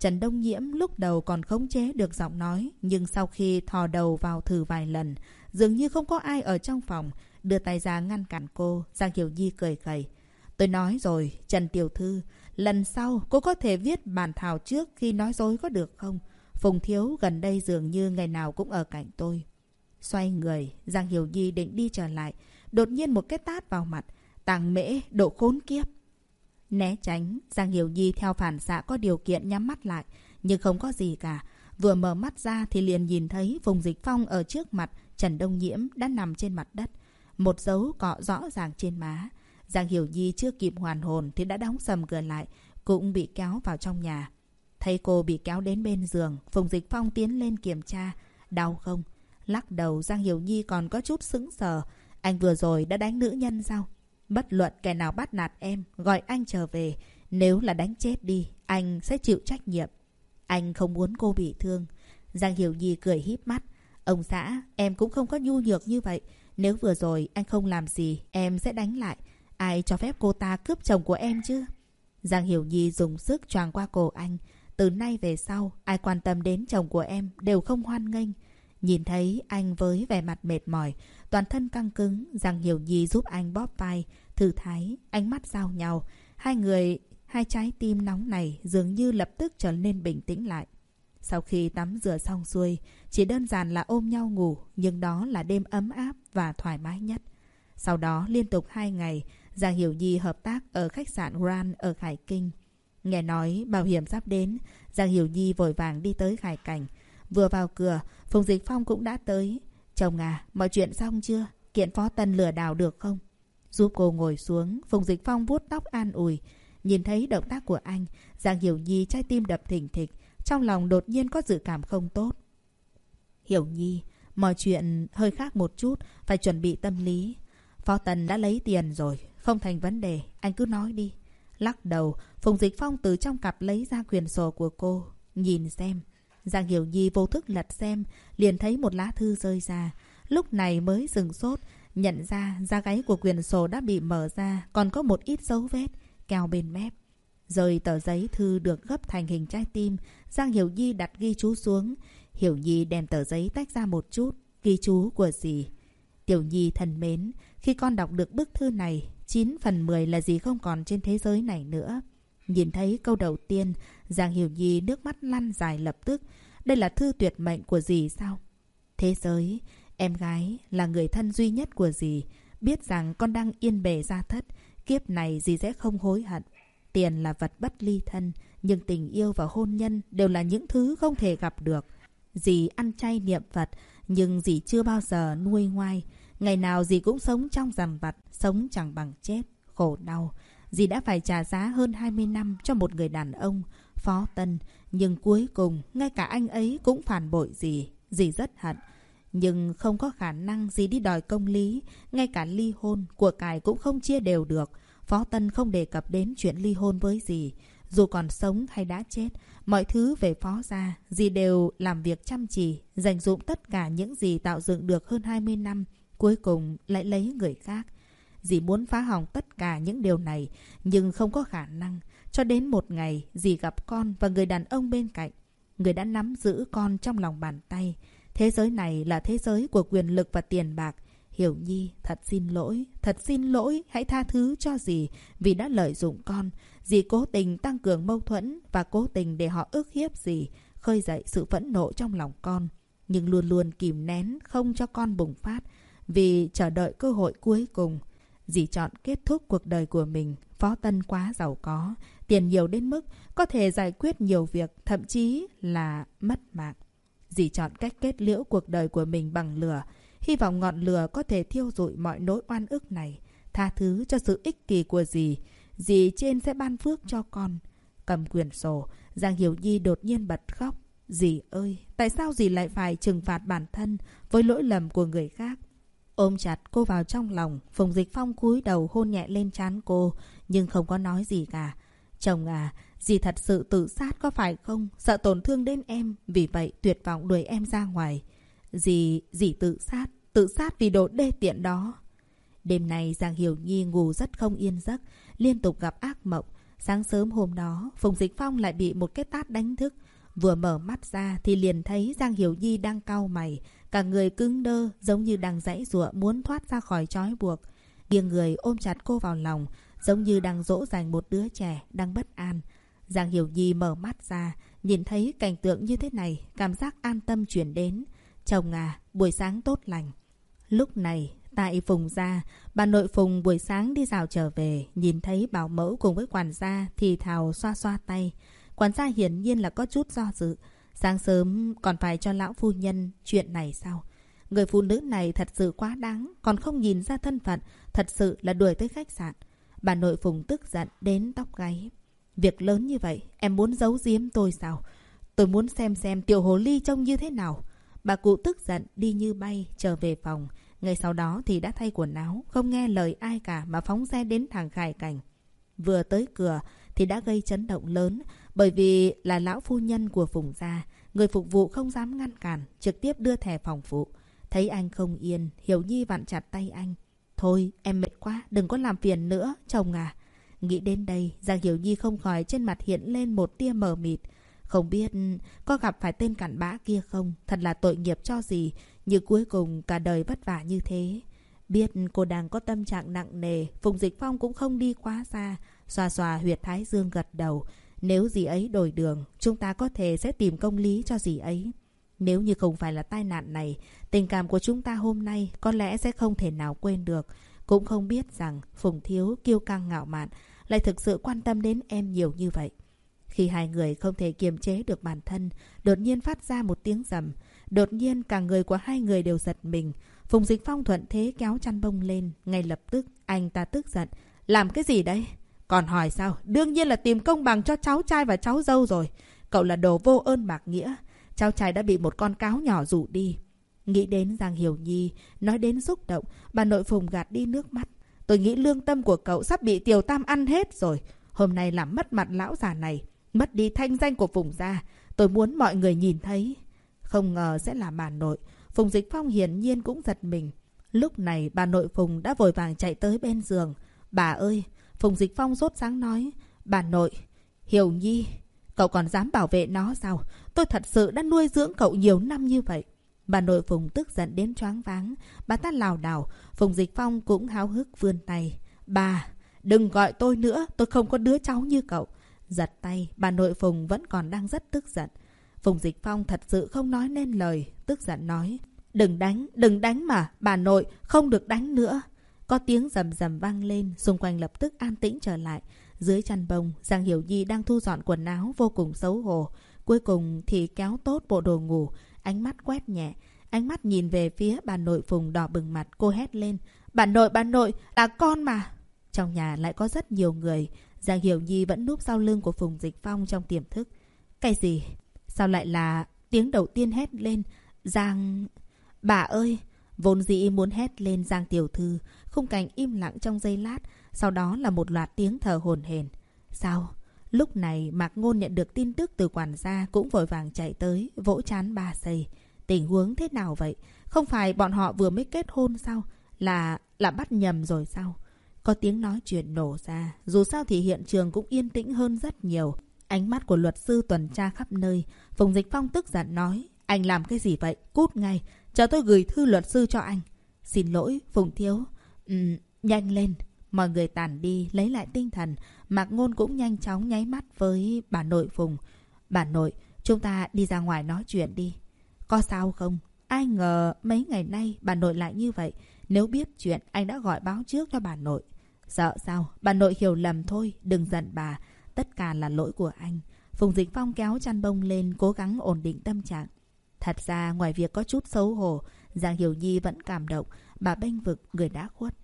Trần Đông Nhiễm lúc đầu còn khống chế được giọng nói. Nhưng sau khi thò đầu vào thử vài lần. Dường như không có ai ở trong phòng. Đưa tay ra ngăn cản cô. Giang Hiểu Nhi cười khẩy. Tôi nói rồi, Trần Tiểu Thư. Lần sau, cô có thể viết bản thảo trước khi nói dối có được không? Phùng Thiếu gần đây dường như ngày nào cũng ở cạnh tôi. Xoay người, Giang Hiểu Nhi định đi trở lại. Đột nhiên một cái tát vào mặt. Tàng mễ, độ khốn kiếp. Né tránh, Giang Hiểu Nhi theo phản xạ có điều kiện nhắm mắt lại. Nhưng không có gì cả. Vừa mở mắt ra thì liền nhìn thấy Phùng Dịch Phong ở trước mặt. Trần Đông Nhiễm đã nằm trên mặt đất. Một dấu cọ rõ ràng trên má. Giang Hiểu Nhi chưa kịp hoàn hồn thì đã đóng sầm cửa lại, cũng bị kéo vào trong nhà. Thấy cô bị kéo đến bên giường, Phùng Dịch Phong tiến lên kiểm tra. Đau không? Lắc đầu Giang Hiểu Nhi còn có chút sững sờ. Anh vừa rồi đã đánh nữ nhân sao? Bất luận kẻ nào bắt nạt em, gọi anh trở về. Nếu là đánh chết đi, anh sẽ chịu trách nhiệm. Anh không muốn cô bị thương. Giang Hiểu Nhi cười híp mắt. Ông xã, em cũng không có nhu nhược như vậy. Nếu vừa rồi anh không làm gì, em sẽ đánh lại. Ai cho phép cô ta cướp chồng của em chứ? Giang Hiểu Nhi dùng sức choàng qua cổ anh. Từ nay về sau, ai quan tâm đến chồng của em đều không hoan nghênh. Nhìn thấy anh với vẻ mặt mệt mỏi, toàn thân căng cứng, Giang Hiểu Nhi giúp anh bóp vai, thử thái, ánh mắt giao nhau. Hai người, hai trái tim nóng này dường như lập tức trở nên bình tĩnh lại. Sau khi tắm rửa xong xuôi, chỉ đơn giản là ôm nhau ngủ, nhưng đó là đêm ấm áp và thoải mái nhất. Sau đó liên tục hai ngày, Giang Hiểu Nhi hợp tác ở khách sạn Grand ở Khải Kinh. Nghe nói bảo hiểm sắp đến, Giang Hiểu Nhi vội vàng đi tới Khải Cảnh. Vừa vào cửa, Phùng Dịch Phong cũng đã tới. Chồng à, mọi chuyện xong chưa? Kiện phó tân lừa đảo được không? Giúp cô ngồi xuống, Phùng Dịch Phong vuốt tóc an ủi. Nhìn thấy động tác của anh, Giang Hiểu Nhi trái tim đập thình thịch. Trong lòng đột nhiên có dự cảm không tốt. Hiểu Nhi, mọi chuyện hơi khác một chút, phải chuẩn bị tâm lý. Phó Tần đã lấy tiền rồi, không thành vấn đề, anh cứ nói đi. Lắc đầu, Phùng Dịch Phong từ trong cặp lấy ra quyền sổ của cô. Nhìn xem. Giang Hiểu Nhi vô thức lật xem, liền thấy một lá thư rơi ra. Lúc này mới dừng sốt, nhận ra da gáy của quyền sổ đã bị mở ra, còn có một ít dấu vết, keo bên mép. Rời tờ giấy thư được gấp thành hình trái tim, Giang Hiểu Nhi đặt ghi chú xuống. Hiểu Nhi đem tờ giấy tách ra một chút, ghi chú của gì? Tiểu Nhi thân mến, khi con đọc được bức thư này, 9 phần 10 là gì không còn trên thế giới này nữa. Nhìn thấy câu đầu tiên, Giang Hiểu Nhi nước mắt lăn dài lập tức. Đây là thư tuyệt mệnh của dì sao? Thế giới, em gái là người thân duy nhất của dì. Biết rằng con đang yên bề ra thất. Kiếp này dì sẽ không hối hận. Tiền là vật bất ly thân, nhưng tình yêu và hôn nhân đều là những thứ không thể gặp được. Dì ăn chay niệm Phật, nhưng dì chưa bao giờ nuôi ngoai. Ngày nào dì cũng sống trong rằn vặt, sống chẳng bằng chết, khổ đau. Dì đã phải trả giá hơn 20 năm cho một người đàn ông, phó tân. Nhưng cuối cùng, ngay cả anh ấy cũng phản bội dì. Dì rất hận. Nhưng không có khả năng dì đi đòi công lý. Ngay cả ly hôn, của cải cũng không chia đều được. Phó Tân không đề cập đến chuyện ly hôn với dì. Dù còn sống hay đã chết, mọi thứ về phó gia, dì đều làm việc chăm chỉ, dành dụng tất cả những gì tạo dựng được hơn 20 năm, cuối cùng lại lấy người khác. Dì muốn phá hỏng tất cả những điều này, nhưng không có khả năng. Cho đến một ngày, dì gặp con và người đàn ông bên cạnh. Người đã nắm giữ con trong lòng bàn tay. Thế giới này là thế giới của quyền lực và tiền bạc. Hiểu Nhi, thật xin lỗi, thật xin lỗi, hãy tha thứ cho dì vì đã lợi dụng con. Dì cố tình tăng cường mâu thuẫn và cố tình để họ ức hiếp dì, khơi dậy sự phẫn nộ trong lòng con. Nhưng luôn luôn kìm nén, không cho con bùng phát, vì chờ đợi cơ hội cuối cùng. Dì chọn kết thúc cuộc đời của mình, phó tân quá giàu có, tiền nhiều đến mức có thể giải quyết nhiều việc, thậm chí là mất mạng. Dì chọn cách kết liễu cuộc đời của mình bằng lửa, hy vọng ngọn lửa có thể thiêu rụi mọi nỗi oan ức này. Tha thứ cho sự ích kỷ của dì, dì trên sẽ ban phước cho con. Cầm quyền sổ, Giang Hiểu Nhi đột nhiên bật khóc. Dì ơi, tại sao dì lại phải trừng phạt bản thân với lỗi lầm của người khác? Ôm chặt cô vào trong lòng, Phùng Dịch Phong cúi đầu hôn nhẹ lên trán cô, nhưng không có nói gì cả. Chồng à, dì thật sự tự sát có phải không? Sợ tổn thương đến em, vì vậy tuyệt vọng đuổi em ra ngoài. Dì, dì tự sát, tự sát vì độ đê tiện đó. Đêm nay Giang Hiểu Nhi ngủ rất không yên giấc, liên tục gặp ác mộng. Sáng sớm hôm đó, Phùng Dịch Phong lại bị một cái tát đánh thức. Vừa mở mắt ra thì liền thấy Giang Hiểu Nhi đang cau mày, cả người cứng đơ giống như đang dãy giụa muốn thoát ra khỏi trói buộc. Nghiêng người ôm chặt cô vào lòng, giống như đang dỗ dành một đứa trẻ đang bất an. Giang Hiểu Nhi mở mắt ra, nhìn thấy cảnh tượng như thế này, cảm giác an tâm chuyển đến. Chồng à, buổi sáng tốt lành. Lúc này, tại Phùng gia, bà nội Phùng buổi sáng đi rào trở về, nhìn thấy bảo mẫu cùng với quản gia thì thào xoa xoa tay. Quản gia hiển nhiên là có chút do dự. Sáng sớm còn phải cho lão phu nhân chuyện này sao? Người phụ nữ này thật sự quá đáng, còn không nhìn ra thân phận, thật sự là đuổi tới khách sạn. Bà nội Phùng tức giận đến tóc gáy. Việc lớn như vậy, em muốn giấu giếm tôi sao? Tôi muốn xem xem tiểu hồ ly trông như thế nào. Bà cụ tức giận đi như bay trở về phòng. Ngay sau đó thì đã thay quần áo, không nghe lời ai cả mà phóng xe đến thằng Khải Cảnh. Vừa tới cửa thì đã gây chấn động lớn bởi vì là lão phu nhân của Phùng Gia. Người phục vụ không dám ngăn cản, trực tiếp đưa thẻ phòng phụ. Thấy anh không yên, Hiểu Nhi vặn chặt tay anh. Thôi, em mệt quá, đừng có làm phiền nữa, chồng à. Nghĩ đến đây, Giang Hiểu Nhi không khỏi trên mặt hiện lên một tia mờ mịt. Không biết có gặp phải tên cặn bã kia không? Thật là tội nghiệp cho gì, như cuối cùng cả đời vất vả như thế. Biết cô đang có tâm trạng nặng nề, Phùng Dịch Phong cũng không đi quá xa. Xoa xoa huyệt thái dương gật đầu. Nếu gì ấy đổi đường, chúng ta có thể sẽ tìm công lý cho gì ấy. Nếu như không phải là tai nạn này, tình cảm của chúng ta hôm nay có lẽ sẽ không thể nào quên được. Cũng không biết rằng Phùng Thiếu kiêu căng ngạo mạn lại thực sự quan tâm đến em nhiều như vậy. Khi hai người không thể kiềm chế được bản thân, đột nhiên phát ra một tiếng rầm. Đột nhiên cả người của hai người đều giật mình. Phùng Dịch Phong thuận thế kéo chăn bông lên. Ngay lập tức anh ta tức giận. Làm cái gì đấy? Còn hỏi sao? Đương nhiên là tìm công bằng cho cháu trai và cháu dâu rồi. Cậu là đồ vô ơn bạc nghĩa. Cháu trai đã bị một con cáo nhỏ rủ đi. Nghĩ đến Giang Hiểu Nhi, nói đến xúc động, bà nội Phùng gạt đi nước mắt. Tôi nghĩ lương tâm của cậu sắp bị Tiểu Tam ăn hết rồi. Hôm nay làm mất mặt lão già này, mất đi thanh danh của Phùng gia. Tôi muốn mọi người nhìn thấy. Không ngờ sẽ là bà nội. Phùng Dịch Phong hiển nhiên cũng giật mình. Lúc này bà nội Phùng đã vội vàng chạy tới bên giường. Bà ơi! Phùng Dịch Phong rốt sáng nói. Bà nội! Hiểu Nhi! Cậu còn dám bảo vệ nó sao? Tôi thật sự đã nuôi dưỡng cậu nhiều năm như vậy. Bà nội Phùng tức giận đến choáng váng. Bà ta lào đảo. Phùng Dịch Phong cũng háo hức vươn tay. Bà! Đừng gọi tôi nữa. Tôi không có đứa cháu như cậu. Giật tay. Bà nội Phùng vẫn còn đang rất tức giận. Phùng Dịch Phong thật sự không nói nên lời. Tức giận nói. Đừng đánh, đừng đánh mà. Bà nội, không được đánh nữa. Có tiếng rầm rầm vang lên. Xung quanh lập tức an tĩnh trở lại. Dưới chăn bông, Giang Hiểu Nhi đang thu dọn quần áo vô cùng xấu hổ. Cuối cùng thì kéo tốt bộ đồ ngủ, ánh mắt quét nhẹ. Ánh mắt nhìn về phía bà nội Phùng đỏ bừng mặt, cô hét lên. Bà nội, bà nội, là con mà. Trong nhà lại có rất nhiều người. Giang Hiểu Nhi vẫn núp sau lưng của Phùng Dịch Phong trong tiềm thức. Cái gì? Sao lại là tiếng đầu tiên hét lên? Giang... Bà ơi! Vốn dĩ muốn hét lên Giang Tiểu Thư. Khung cảnh im lặng trong giây lát. Sau đó là một loạt tiếng thở hồn hển. Sao? Lúc này Mạc Ngôn nhận được tin tức từ quản gia cũng vội vàng chạy tới, vỗ chán ba xây. Tình huống thế nào vậy? Không phải bọn họ vừa mới kết hôn sao? Là... là bắt nhầm rồi sao? Có tiếng nói chuyện nổ ra. Dù sao thì hiện trường cũng yên tĩnh hơn rất nhiều. Ánh mắt của luật sư tuần tra khắp nơi. Phùng Dịch Phong tức giận nói. Anh làm cái gì vậy? Cút ngay. cho tôi gửi thư luật sư cho anh. Xin lỗi, Phùng Thiếu. Ừ, nhanh lên. Mọi người tản đi, lấy lại tinh thần. Mạc Ngôn cũng nhanh chóng nháy mắt với bà nội Phùng. Bà nội, chúng ta đi ra ngoài nói chuyện đi. Có sao không? Ai ngờ mấy ngày nay bà nội lại như vậy. Nếu biết chuyện, anh đã gọi báo trước cho bà nội. Sợ sao? Bà nội hiểu lầm thôi, đừng giận bà. Tất cả là lỗi của anh. Phùng Dịch Phong kéo chăn bông lên, cố gắng ổn định tâm trạng. Thật ra, ngoài việc có chút xấu hổ, Giang Hiểu Nhi vẫn cảm động. Bà bênh vực người đã khuất.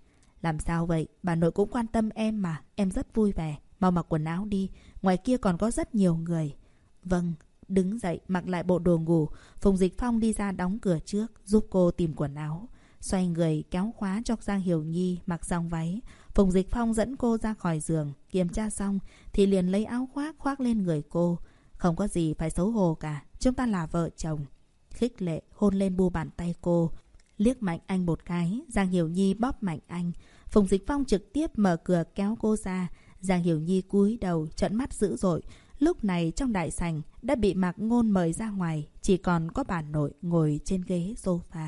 Làm sao vậy? Bà nội cũng quan tâm em mà. Em rất vui vẻ. Mau mặc quần áo đi. Ngoài kia còn có rất nhiều người. Vâng. Đứng dậy, mặc lại bộ đồ ngủ. Phùng Dịch Phong đi ra đóng cửa trước, giúp cô tìm quần áo. Xoay người, kéo khóa cho Giang Hiểu Nhi, mặc xong váy. Phùng Dịch Phong dẫn cô ra khỏi giường. Kiểm tra xong, thì liền lấy áo khoác khoác lên người cô. Không có gì phải xấu hổ cả. Chúng ta là vợ chồng. Khích lệ, hôn lên bu bàn tay cô. Liếc mạnh anh một cái, Giang Hiểu Nhi bóp mạnh anh. Phùng Dịch Phong trực tiếp mở cửa kéo cô ra. Giang Hiểu Nhi cúi đầu, trợn mắt dữ dội. Lúc này trong đại sảnh đã bị Mạc Ngôn mời ra ngoài, chỉ còn có bà nội ngồi trên ghế sofa.